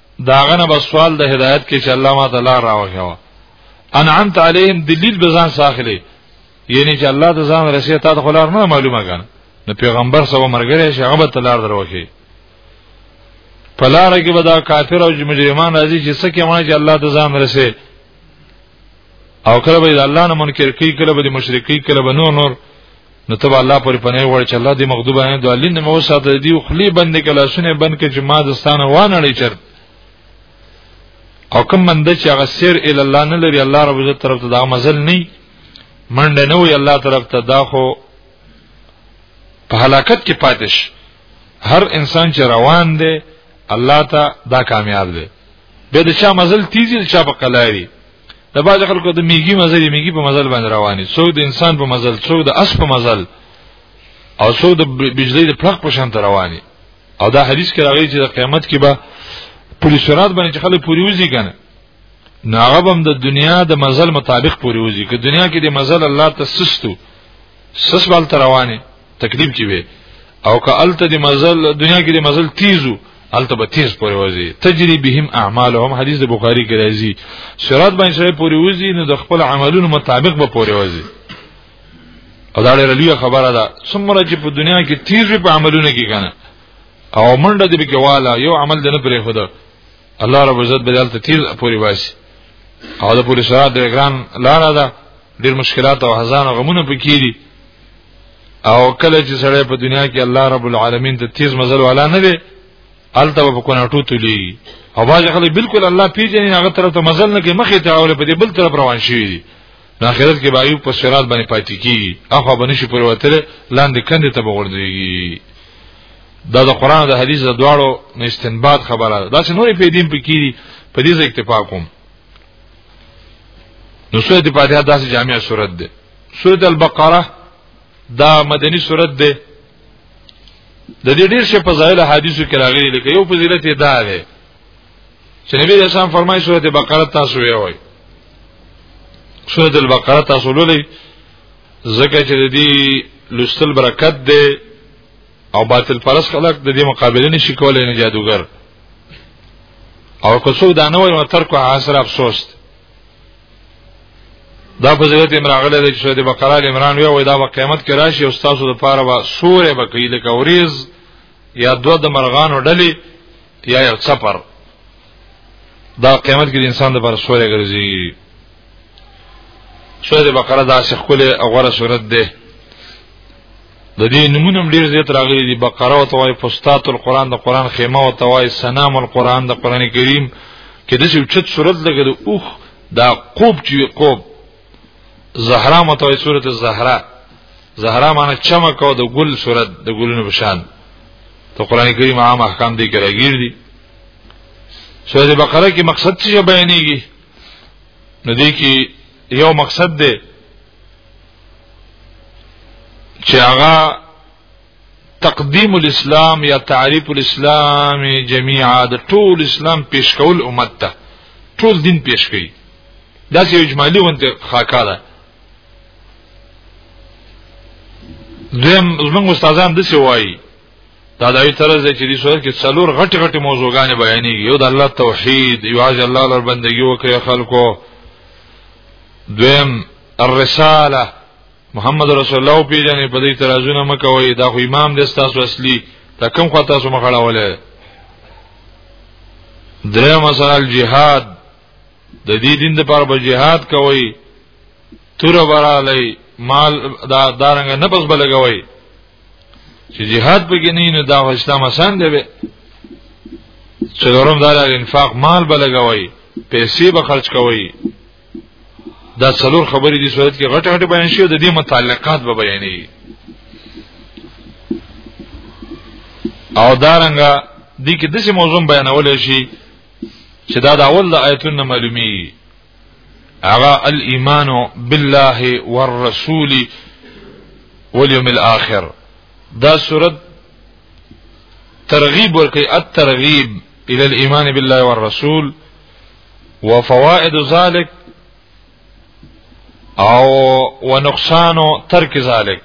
داغه نه بسوال د هدایت کې چې الله ما تعالی راوښو انعمت علیهم دلیل بزان ساخلی یعنی چې الله د ځان رسیه تا د خلار نه معلومه کړه نو پیغمبر سره مرګره شي هغه تلار دروخي پلار کې به دا کافر او مجرمان راځي چې څه کې مونږ چې الله د ځان رسیه او کله به الله نه منکر کوي کله به مشرکی کله به نور نور نو تبا الله پر پنه وړ چې الله دې مغضوب نه دوالین نه مو ساته دی خلی بند کلا سونه بند کې چې ما دستانه وانه لري چر او کوم مند چې هغه سیر ال الله نه لري الله رب عزت طرف ته دا مزل نه منډه نه وي الله طرف ته دا خو په هلاکت کې پاتش هر انسان چې روان دی الله ته دا کامیاب دی به د چا مزل تیزی د چا په قلاري د باج خلکو د میګي مزل میګي په مزل باندې رواني څوک د انسان په مزل څوک د اس په مزل او څوک د بجلی د پلخ په شان رواني او دا حدیث کې راغلی چې د قیامت کې به پوری سرات باندې چې خلک پوری وځي کنه ناغبم د دنیا د مزل مطابق پوری وځي که دنیا کې د مزل الله تسستو سس بل رواني تکلیف کې وي او که الته د مزل دنیا کې د مزل تیزو الته به تیز پورې وځي تجری بهم اعمالهم حدیث د بخاری کې راځي صراط باندې سره پورې وځي نو د خپل عملونو مطابق به پورې وځي او دا ډېر لوی خبره ده څومره چې په دنیا کې تیز په عملونو کې کنه او منډه دې کې والا یو عمل دې نه پرې خدا الله رب عزت به دلته تیز پورې واسي او د پولیس سره د ګران لار ده ډیر مشکلات او هزان او غمونه پکې دي او کله چې سړی په دنیا کې الله رب العالمین ته تیز مزل والا نه دی الته په کوناټو تلی او باز خلک بالکل الله پیژنې هغه طرف ته مزل نه کې مخې ته اول په دې بل طرف روان شي دي د اخرت کې به یو په صراط باندې پاتې کیږي اخو باندې شي پر وتل لاندې کندې ته بغورديږي دا د قران د حدیث د دواړو نه استنباط خبره ده دا چې نورې په دین پکې دي په دې ځای اکتفا کوم نو سورت فاتحه داسې جامع سورت ده سورت البقره دا مدنی سورت ده د دې ډیر شی په ظاهر حدیثو کې راغلي لکه یو فضیلت یې دا ده چې نبی رسول الله فرمایي سورت بقره تاسو یې وایي سورت البقره تاسو لولئ زکه چې د دې لستل برکت ده او باطل پرس خلک د دې مقابله نشي کولای نه جادوګر او که څوک دا نه وایي نو ترک عاصر افسوس دا په ضرورت امراغله د سورې بقره عمران وی او دا په قیامت کې راشي او تاسو د پاره به سورې بکې لکه اوریز یا دو د مرغانو ډلې یا یو سفر دا قیامت کې د انسان د پر سورې ګرځي سورې بقره دا څخه کوله او غره صورت ده د دې نمونه هم ډیر زیات راغلي دي بقره او توای فستات القرآن د قرآن خیمه او توای سنام القرآن د قرآن کریم کې د څه چت صورت لګي د اوخ دا قوب چې قوب زهرا متوي صورت زهرا زهرا معنی چمک او د ګل صورت د ګلونو بشان ته قران کریم عام احکام دی کرا گیر دي سورۃ بقره کې مقصد څه بیانېږي نو دې کې یو مقصد دی چې هغه تقدیم الاسلام یا تعریف الاسلام جميعا د ټول اسلام پیش کول امت ته ټول دین پیش کړي دا یو اجمالی ونته خاکا ده زم زموږ استادان د څه وایي دا دای طرز چې دې سورې کې څلور غټ غټ موضوعګانې بیانېږي یو د الله توحید یو اج الله لپاره بندگی وکړي خلکو دویم الرساله محمد رسول الله پیژنې په دې ترازونه مکوي دا خو امام دې تاسو اصلي دا کوم خو تاسو مخړاوله درې مسال جهاد د دې دین د پر به جهاد کوي تور برالی مال دا دارنګ نه پس بلګوي چې جهاد پکې نه نه دا اسلام آسان دی به څلورم دار انفاق مال بلګوي پیسې به خرج کوي دا څلور خبرې دي صورت کې غټه غټه بیان شي د دې متعلقات به بیانې او دارنګه دي کې د څه موضوع بیانول شي چې دا د اول د آیتونو معلومي هغه الايمان بالله والرسول واليوم الاخر دا صورت ترغیب ورکي الترغیب الى الايمان بالله والرسول وفوائد ذلك او ونقصان ترک ذلك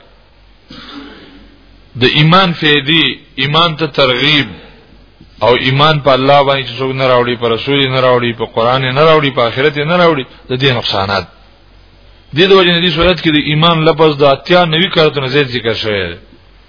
د ایمان فیدی ایمان ته ترغیب او ایمان په الله باندې چې څوک نه راوړي پر رسول نه راوړي په قران نه راوړي په آخرت نه راوړي د دې نقصانات د دې وجه نه دي صورت کې د ایمان لفظ د اتیا نوي کارتونه زیات ذکر شوی دی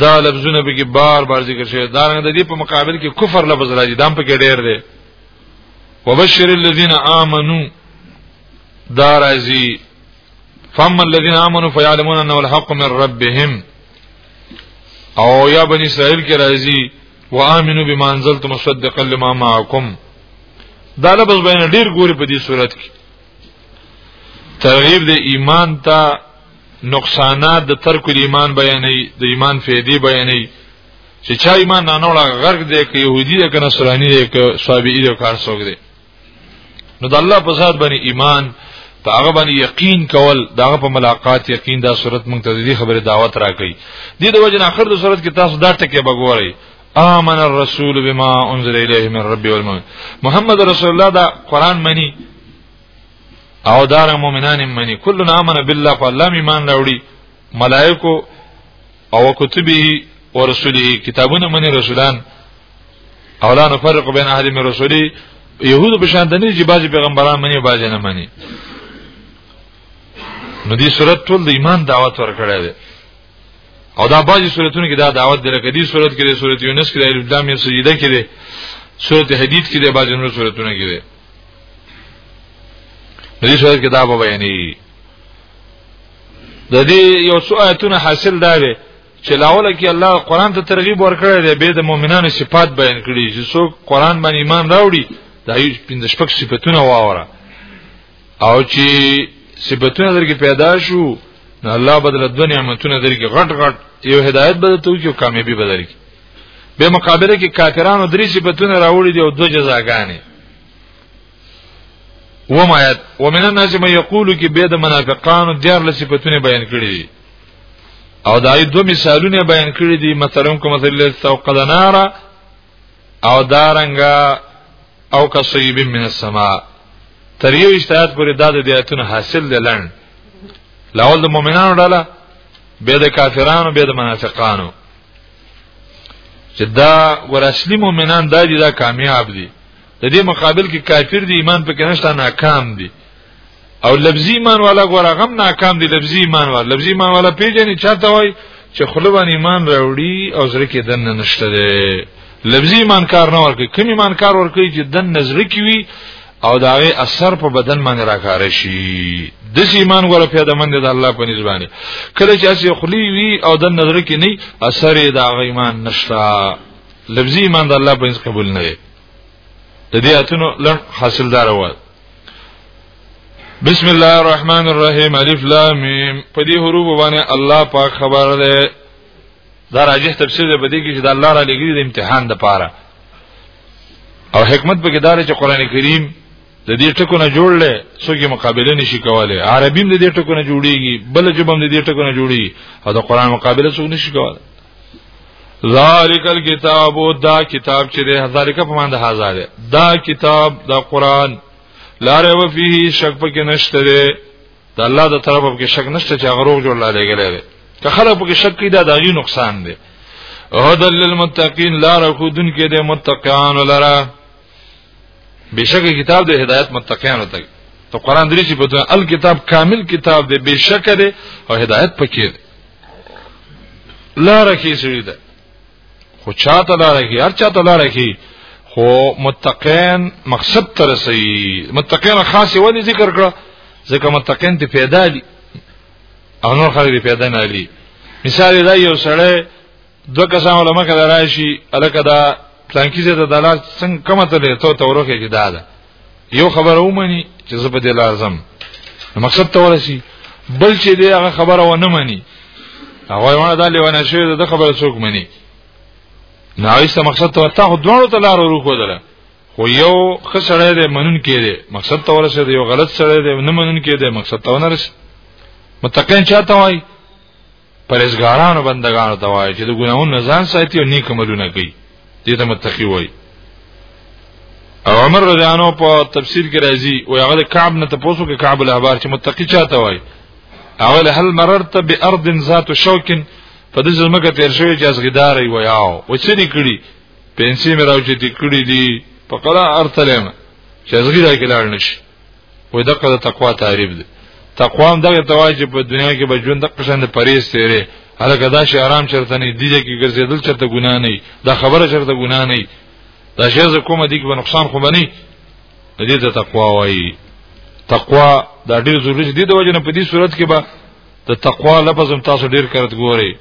دا لفظونه به کې بار بار ذکر شوی دا رنګ د دې په مقابل کې کفر لفظ راځي دام په کې ډېر دی وبشر الذين امنوا دا راځي فهم الذين امنوا فيعلمون انه الحق من ربهم او یا بنی اسرائیل کې راځي وامنوا بما انزلت مصدقا لما معكم دا لفظ بین ډیر ګوري په دې صورت کې ترغیب د ایمان ته نقصانات د ترک د ایمان بیانې د ایمان فیدی بیانې چې چا ایمان نه نوړه غرق دی کې يهودي دی که نصراني دی که صابئي دی کار څوک دی نو د الله په ذات باندې ایمان په هغه باندې یقین کول داغه په ملاقات یقین دا صورت مونږ ته دې خبره دعوت راکړي د دې وجه نه اخر د صورت کې تاسو دا ټکی بګورئ آمن الرسول بما انزل الیه من ربی والمؤمن محمد رسول الله دا قران منی او دار مؤمنان منی کلنا امن بالله فالله ایمان راوړي ملائکو او کتبه او رسوله کتابونه منی رسولان او لا نفرق بین احد من رسولی يهود په شان دني چې باج پیغمبران منی باج نه منی نو دې صورت ټول د ایمان دعوت ورکړی دی او دا باج صورتونو کې دا دعوت دی لکه دې صورت کې د صورت یونس کې د الف لام سجده کې دی صورت حدید کې د باج نور صورتونو کې دی دې شوه کې دا به بیانې د دې یو څو آیتونه حاصل دا وي چې لاوله کې الله قران ته ترغیب ورکړی دی به د مؤمنانو صفات بیان کړي چې څوک قران باندې ایمان راوړي دا یو پنځه شپږ صفاتونه واوره او چې صفاتونه درکې پیدا شو نو الله بدل د نعمتونو درکې غټ غټ یو هدایت بدل ته او کامیابی بدل کی به مقابله کې کافرانو درې صفاتونه راوړي دي او دوه جزاګانې ومایت ومن الناس من یقول کی بيد منافقانو دیار لصفاتونه بیان کړی دي او دای دو مثالونه بیان کړی دي مثلا کوم مثال سوقد نار او دارنګا او کصیب من السماء تر یو اجتهاد پورې دا د دیاتونو حاصل دی لړن لاول د مؤمنانو ډاله به د کافرانو به د منافقانو چې دا ور اصلي مؤمنان دا دي دا کامیاب دي د دې مقابل کې کافر دي ایمان پکې نشته ناکام دي او لفظي ایمان والا ګوره غم ناکام دي لفظي ایمان والا لفظي ایمان والا پیژنې چاته وای چې خلوان ایمان راوړي او زړه کې دنه نشته دي لفظي ایمان کار نه ورکي کوم ایمان کار ورکي چې دن نظر کې وي او داغه اثر په بدن باندې راکاره شي د ایمان غره پیدا مند د الله په نسبانه کله چې اسی خلی وی او د نظر کې نه اثر د ایمان نشتا لفظي ایمان د الله په نس قبول نه دی د دې اتنو لړ حاصل دار و بسم الله الرحمن الرحیم الف لام میم په دې حروف باندې الله پاک خبر ده دا راجح تفسیر دی بده کې چې د الله را لګی د امتحان د پاره او حکمت په کې دار چې قران کریم د دې ټکو نه جوړل څوګي مقابله نشي کولای عربیم د دې ټکو نه جوړیږي بل جبم د دې ټکو نه جوړي او د قران مقابله څوګ نشي کولای ذالک الكتاب دا کتاب چې ده ذالک په معنی ده هزار دا کتاب دا قران لاره وفيه شک پکې نشته د الله د طرفه کې شک نشته چې هغه روغ جوړ لا لګلې ده که خلک په کې شک کوي دا دغه نقصان دی هدل للمتقین لار خو دن کې د متقین لرا بشک کتاب د هدایت متقین ته ته قران درې چې په ال کتاب کامل کتاب دی بشک دی او هدایت پکې دی لار کې سړي ده خو چاته لار کی هر چاته لار کی خو متقین مقصد تر رسي متقین خاص ونی ذکر کړه ځکه متقین ته پیدا دي او نور خلک پیدا نه لري مثال دا یو سړی دو کسان علماء کړه راشي الکه دا پلانکی زه د دلال څنګه کومه ته ته ورخه کې دا ده یو خبر ومني چې زه به د لازم مقصد ته ورسی بل چې دی هغه خبره ونه مني هغه ونه دا لیونه شوی د خبره څوک مني نه ایسه مقصد ته تا خو دوه ته لار ورو کړل خو یو خسړې دی منون کې دی مقصد ته ورسېد یو غلط سړې دی نه منون کې دی مقصد ته ونه رسېد متقین چاته وای پرېزګارانو بندگانو ته وایي چې د ګناهونو نه ځان ساتي او نیک عملونه کوي دې ته متقي وایي او عمر رضی الله په تفسیر کې راځي او هغه کعب نه تاسو کې کعب الاحبار چې متقي چاته وایي اول هل مررت بارض ذات شوک په دې ځمکه تیر شوی چې ازغدار وي یاو و چې دې کړی پنسي مې راوچې دې کړی دي په قرار ارتلم چې ازغی راکې لاړ نشي وې دغه د تقوا تعریف دی تقوا هم دغه توای چې په دنیا کې به ژوند د قشن د پریز تیرې هرګه دا شی آرام چرته نه دی چې ګرځېدل چرته ګناه نه دا خبره چرته ګناه نه دا شی ز کومه دی کې به نقصان خو بني دې ته تقوا وایي تقوا دا ډیر ضروری دی د وجه نه په دې صورت کې به د تقوا لفظ هم تاسو ډیر کرت ګورئ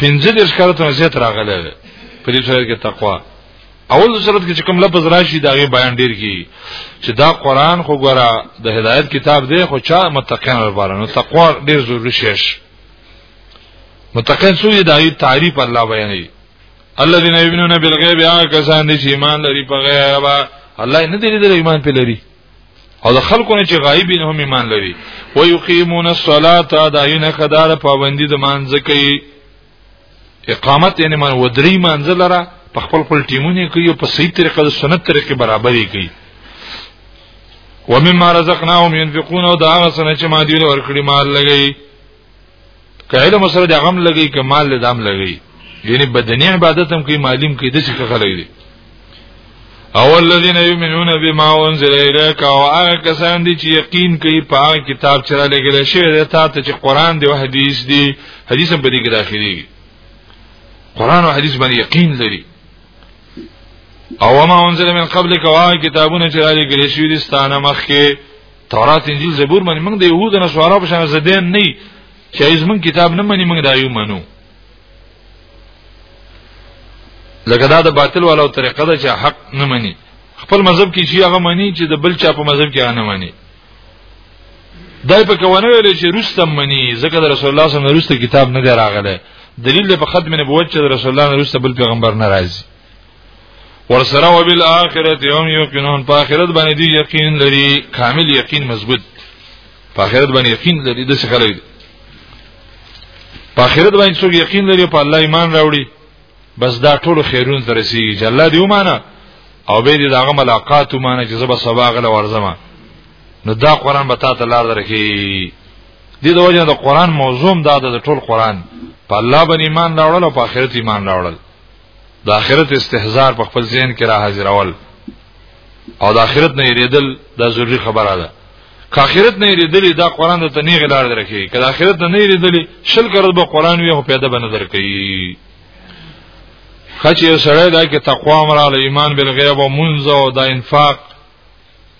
پنځه دېرش کاله تر زیات راغلی دی په دې سورت کې تقوا اول سورت کې چې کوم لفظ راشي دا غي بیان ډیر کی چې دا قران خو ګره د هدایت کتاب دی خو چا متقین لپاره نو تقوا ډیر ضروری شي متقین سوی دا غي تعریف الله بیانوي الذين يؤمنون بالغيب هغه کسان چې ایمان لري په غیب الله نه دی لري ایمان په لري او د خلکو نه چې غایب نه هم ایمان لري و یقیمون الصلاه دا ینه خدار پابندی د مانځ کوي اقامت یعنی من ودری مانځ لره په خپل خپل ټیمونه کوي او په صحیح طریقه د سنت طریقې برابرې کوي ومما رزقناهم ينفقون او دا هغه څه چې ما دی ورکړي مال لګي کله مو سره د غم لګي کمال له دام لګي یعنی بدنی عبادت هم کوي معلوم کوي د څه خلک دي او الذين يؤمنون بما انزل اليك او هغه کسان دي چې یقین کوي په هغه کتاب چې را لګل شوی دی تا ته چې قران دی او حدیث دی حدیث هم په دې کې داخلي قران او حدیث باندې یقین لري او ما انزل من قبلك او هغه کتابونه چې را لګل شوی دي ستانه مخکې تورات انجیل زبور باندې موږ د يهودو نه سوارا په شان زدين نه چې زمون کتاب نه مني موږ دا یو منو لکه دا د باطل والو طریقه ده چې حق نه مني خپل مذهب کې شي هغه مني چې د بل چا په مذهب کې نه مني دای په کوونه ویل چې رستم مني ځکه د رسول الله صلی الله علیه وسلم کتاب نه دی راغلی دلیل په ختم نبوت چې رسول الله رسول بل پیغمبر ناراضي ورسره وبالآخرت یوم یقینون په آخرت باندې دی یقین لري کامل یقین مضبوط په آخرت باندې یقین لري د څه خلک په آخرت باندې څوک یقین لري په الله ایمان راوړي بس دا ټول خیرون تر رسیږي چې الله دی ومانه او به دې داغه ملاقات ومانه چې زبر سبا غل ورزما نو دا قران به تاسو لار درکې دې د وجه د قران موضوع دا د ټول قران په الله باندې ایمان راوړل او په آخرت ایمان راوړل د آخرت استحضار په خپل ذهن کې را حاضر اول او د آخرت نه یریدل دا ضروری خبره ده که آخرت نه یریدل دا قران ته نه غلار درکې که آخرت نه یریدل شل کړه به قران وی او پیدا بنه درکې خچې سره دا کې تقوا امر علی ایمان بالغیب او منځ او دا انفاق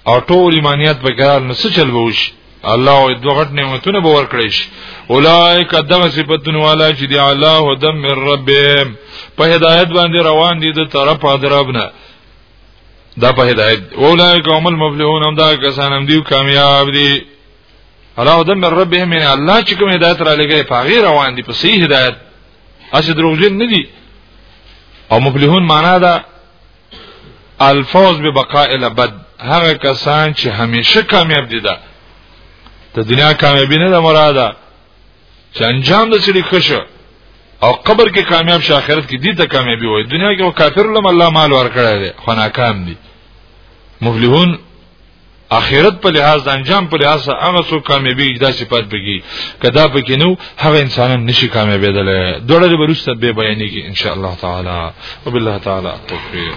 او ټول ایمانیت به ګرال نو څه چل به وشي الله او دوه غټ نعمتونه به ورکړي شي اولایک دغه صفاتونه والا چې دی الله او دم من ربهم په هدایت باندې روان دي د طرف ادربنه دا په هدایت اولایک هم المفلحون هم دا کسان هم دی کامیاب دي الله او دم من ربهم ان الله چې کوم هدایت را لګي په غیر روان دي په صحیح هدایت اسی دروغجن نه دي او مفلحون معنا دا الفوز ببقاء الابد هغه کسان چې همیشه کامیاب دي دا د دنیا کامیابی نه ده مراده چې انجام د سړي خوشو او قبر کې کامیاب شي آخرت کې دي ته کامیابی وای دنیا کې کافر لم الله مال ورکړی دی خو ناکام دي مفلحون اخرت په لحاظ د انجام په لحاظ هغه څو کامیابی اجدا صفات بږي کدا پکې نو هغه انسانان نشي کامیابېدل دوړه به روسته به بیانېږي ان شاء الله تعالی وبالله تعالی توفیق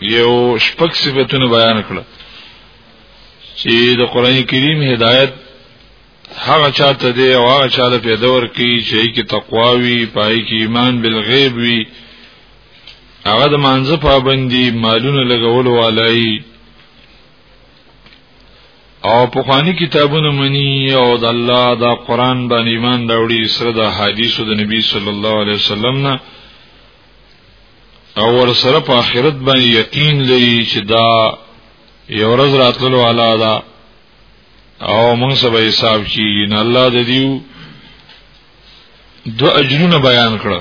یو شپږ صفاتونه بیان کړل چې د قران کریم هدایت هغه چاته دی او هغه چاله پیدا ورکی چې کی تقوا وی پای کی ایمان بالغیب وی هغه د مانزه پابندي مالونه لګول والای او په خواني کتابونو منی او د الله د قران باندې ایمان راوړي سره د حدیثو د نبی صلی الله علیه وسلم نه او ور سره په آخرت باندې یقین لري چې دا یو ورځ راتللو والا ده او موږ سبا حساب کیږي نه الله د دیو دو اجرونه بیان کړه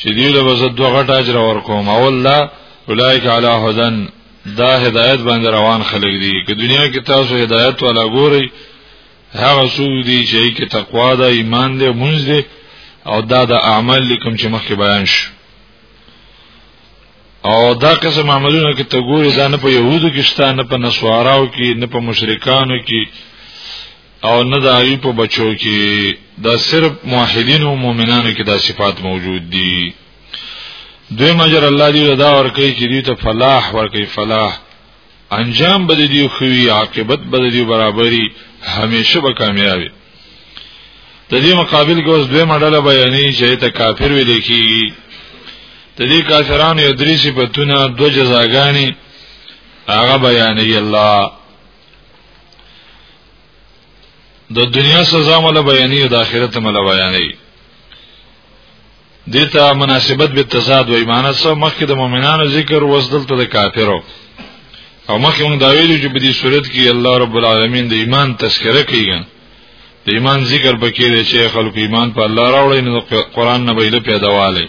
چې دیو له وزد دو غټ اجر ورکوم او الله اولایک علی هدن دا هدایت باندې روان خلک دي که دنیا کې تاسو هدایت ولا ګوري هغه څوک دی چې کې تقوا ده ایمان دی مونږ دی او دا د اعمال لیکم چې مخکې بیان شو او دا قسم عملونه کې ته ګوري دا نه په يهودو کې شته نه په نسواراو کې نه په مشرکانو کې او نه د هغه په بچو کې دا صرف موحدین او مؤمنانو کې دا صفات موجود دي دوی مجر الله دی دا ور کوي چې دوی ته فلاح ور کوي فلاح انجام به دې خوي عاقبت به دې برابرۍ همیشه به کامیابی د دې مقابل کې اوس دوه مډاله بیانې چې ته کافر ویل کیږي د دې کافرانو یو درې صفاتونه دو جزاګانی هغه بیانې الله د دنیا سزا مله بیانې او د آخرت مله بیانې دیتا مناسبت به تضاد وای معنی سو مخکې د مؤمنانو ذکر وس دلته د کافرو او مخکې موږ دا ویلو چې په دې صورت کې الله رب العالمین د ایمان تذکره کوي د ایمان ذکر پکې دی چې خلکو ایمان په الله راوړي نو قران نه به پیداواله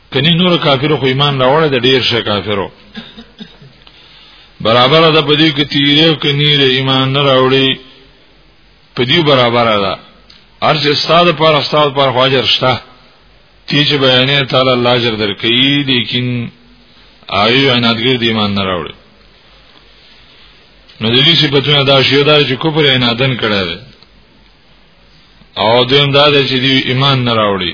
کني نور کافرو خو ایمان راوړل د ډیر شه کافرو برابر ده په دې کې تیرې او کني له ایمان نه راوړي په دې برابر ده ارز استاد پر استاد پر خواجر شته تی چې بیانې تعالی الله اجر درکې لیکن آیو عنادګر دی ایمان نه راوړي نو دلی صفاتونه دا شی دا چې کفر عنادن کړه او دیم دا چې دی ایمان نه راوړي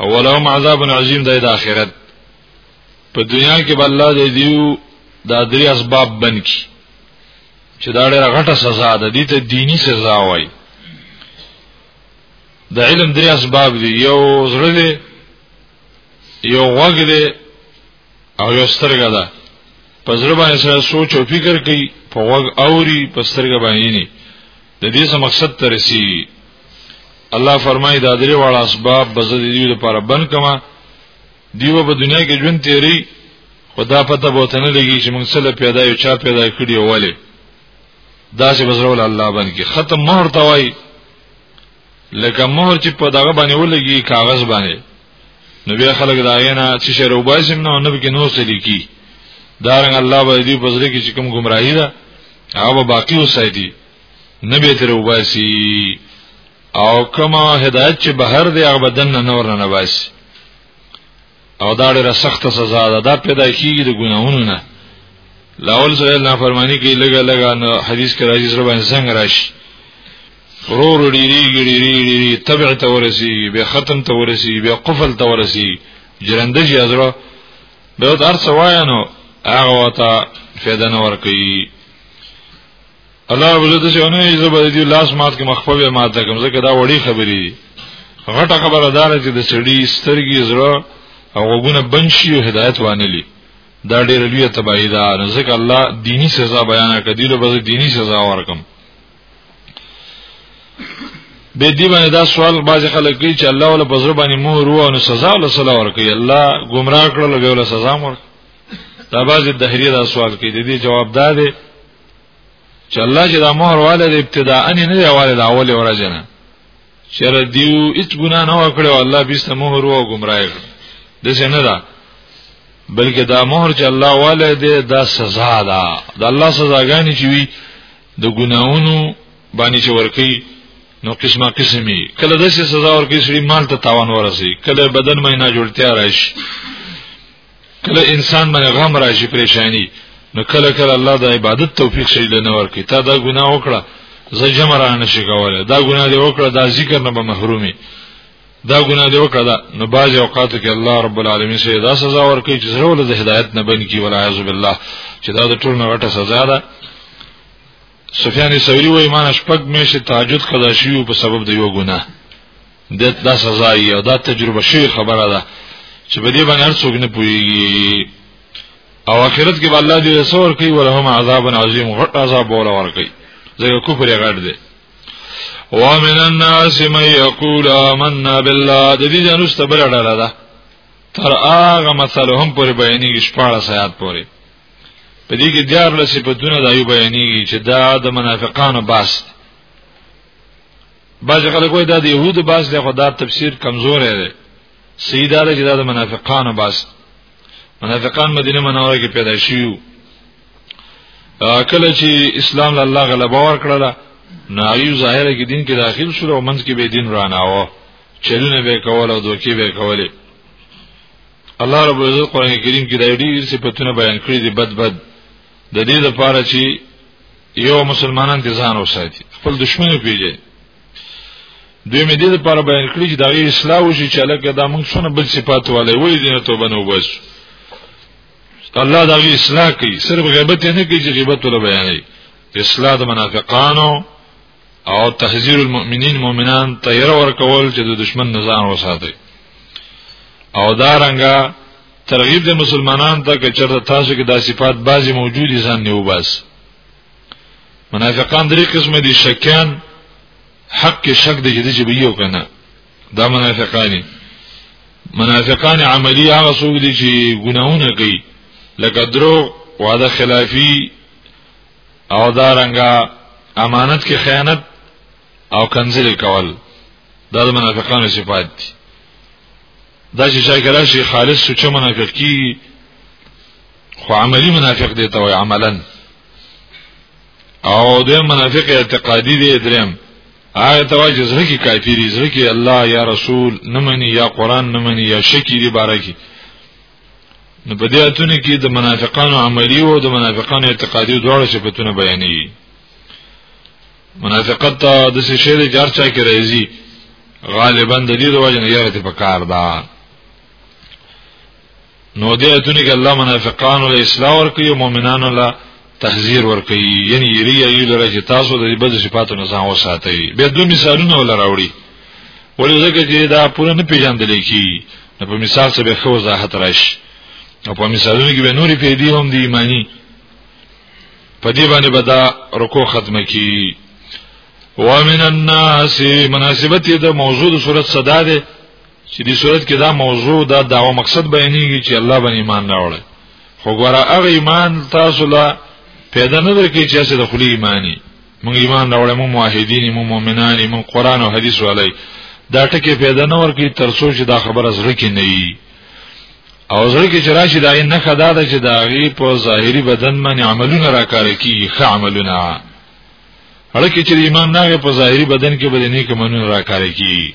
او ولهم عذاب عظیم د اخرت په دنیا کې بل الله دې دیو دا درې اسباب بن کی چې دا ډېره غټه سزا ده دې ته دینی سزا وایي د علم درې اسباب دي یو زړه دی یو غوږ دی او یو سترګه ده په زړه باندې سره سوچ او فکر کوي په وګ اوري په سترګه باندې نه د دې څه مقصد ترسي الله فرمایي دا درې واړه اسباب بزد دي لپاره بن کما دیو په دنیا کې ژوند تیری خدا پته بوته نه لګي چې موږ سره پیدا یو چا پیدا کړی اوله دا چې بزرول الله باندې ختم مهر توای لکه مهر چې په دغه باندې ولګي کاغذ باندې نو بیا خلک دا غینا چې شر وباسم نو نو کې نو سړي کی دارنګ الله به دې پزره کې چې کوم گمراهی ده هغه باقی وسایدي نبی تر وباسي او کما هدایت چې بهر دی هغه بدن نه نور نه باسي او دا ډیره سخته سزا ده دا پیدا کیږي د ګناهونو نه لاول سره نافرمانی کوي لګا لګا نو حدیث کې راځي سره باندې څنګه راشي رور ډیری ډیری ډیری تبع ته ورسی به ختم ته ورسی به قفل ته ورسی جرنده جی ازره به هر سوایانو هغه وتا فایده نه ور کوي الله رب عزت چې نه زبر دي لاس مات کې مخفوه مات کوم ځکه دا وړي خبري غټه خبره دار چې د سړي سترګي زړه او وګونه بنشي او هدایت وانلی دا ډېر لوی تبعیدار ځکه الله دینی سزا بیان کړي له بده دینی سزا ورکم به دی باندې دا سوال باز خلک کوي چې الله ولا بزر باندې مهر وو نو سزا ولا سلا ورکړي الله گمراه کړل به ولا سزا مور دا باز دهریه دا سوال کوي د دې جواب دا دی چې الله چې دا مهر واده د ابتداء نه نه واده د اول ورځ نه چر دیو هیڅ ګنا نه وکړو الله بیسته مهر وو گمراه کړ د څه نه دا بلکې دا مهر چې الله والے دی دا سزا ده دا الله سزاګانی چې وی د ګناونو باندې چې ورکی نو قسمه قسمی کله د څه سزا ورکی سړي مال ته تاوان ورسي کله بدن مې نه جوړتیا راشي کله انسان باندې غم راشي پریشانی نو کله کله الله د عبادت توفیق شي لنه ورکی تا دا ګناه وکړه زه جمع را نشي کوله دا ګناه دی وکړه دا ذکر نه به محرومي دا ګناه دی وکړه نو باز اوقات کې الله رب العالمین سي دا سزا ورکړي چې زړه ول د هدایت نه بن کی ولا اعوذ بالله چې دا د ټول نه غټه سزا ده سفیان ثوری و ایمان شپږ میشه تهجد قضا شیو په سبب د یو ګناه د دا سزا یو دا تجربه شی خبره ده چې په دې باندې هر څوک نه پوي او اخرت کې الله دې رسول کوي ولهم عذاب عظیم غټ عذاب ولا ور کوي ځکه کفر یې غټ دی ومن الناس من يقول آمنا بالله د دې جنوس ته بل ډله ده تر هغه مثال هم پورې بیانېږي شپږ ساعت پورې په دې کې دیار لسی په دونه دایو بیانېږي چې دا د منافقانو باس باز خلک وایي دا د يهودو باس دی خو دا تفسیر کمزور دی سیداره چې دا د منافقانو باس منافقان مدینه منوره کې پیدا شیو کله چې اسلام له الله غلبه ورکړه ناغي ظاهر کې دین کې داخل شول او منځ کې به دین راناوه چلونه به کول او دوکي به کولې الله رب العزت قران کریم کې دا ډېر صفاتونه بیان کړی دي بد بد د دې لپاره چې یو مسلمانان ته ځان وساتي خپل دشمن پیژني دوی مې دې لپاره بیان کړی چې دا غي اصلاح وشي چې لکه دا موږ څونه بل صفات والے وې دې نه توبه نه وباسو الله دا غي اصلاح کوي صرف غیبت نه کوي چې غیبت ولا بیانې اصلاح د منافقانو او تحذير المؤمنین مؤمنان تیر ور کول چې د دشمن نزان وساتي او دا رنګه ترغیب د مسلمانان ته چې چرته تاسو کې دا صفات بعضی موجودي ځان نه وباس منافقان درې قسم دي شکیان حق کې شک دی چې به یو کنه دا منافقانی منافقان عملی هغه څوک دي چې ګناهونه کوي لکه درو وعده خلافی او دا رنګه امانت کې خیانت او کنزل کول دا د منافقانو صفات دي دا چې شای کرا شي خالص سوچ منافق کی خو عملی منافق دی ته وای عملا او د منافق اعتقادي دی درم هغه ته وایي زړه کې کافری زړه کې الله یا رسول نه مني یا قران نه مني یا شکی دی باره کې نو په دې اتونه کې د منافقانو عملی او د منافقانو اعتقادي دواړه صفاتونه بیانېږي منافقت ته د څه شی د جار چا کې راځي غالبا د دې د وجه نه یاره په کار ده نو دې اتونه کې الله منافقان او اصلاح ورکوي او مؤمنانو لا تحذير ورکوي یعنی یری یی لره چې تاسو د بد صفاتو نه ځان وساتئ به دوه مثالونه ولراوړي ولې ځکه چې دا پوره نه پیژندل کی نو په مثال څه به خو وضاحت راشي او په مثالونو کې به نورې پیدې هم دی ایمانی په دې باندې به دا رکو ختمه کی ومن الناس مناسبت د موضوع د صورت صدا ده چې دې صورت کې دا موضوع دا داو مقصد بیانېږي چې الله باندې ایمان راوړل خو ګوره هغه ایمان تاسو لا پیدا نه درکې چې څه د خلی ایمانی موږ ایمان راوړل موږ موحدین موږ مؤمنان موږ قران او حدیث ولای دا ټکی پیدا نه ورکی تر څو چې دا خبره زړه کې نه وي او زړه کې چې راشي دا نه خدا ده چې دا غي په ظاهري بدن باندې عملونه راکاره کیږي ښه عملونه هلکه چې ایمان نه په ظاهري بدن کې بدنې کې منونه راکاره کیږي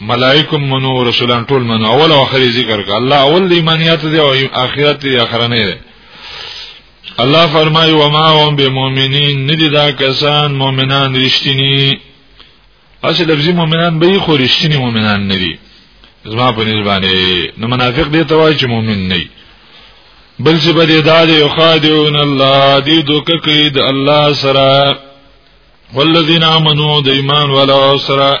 ملائکم منو رسولان ټول منو اول او اخر ذکر کا الله اول ایمانیات دی او اخرت دی اخرنه دی الله فرمای و ما هم به مؤمنین ندی دا کسان مؤمنان رښتینی اصل لفظي مؤمنان به خو رښتینی مؤمنان ندی زما په نسبانه نو منافق دی توای چې مؤمن نه بل چې بده داد یو خادعون الله دی دوک کوي د الله سره والذین آمنو د ایمان والا سره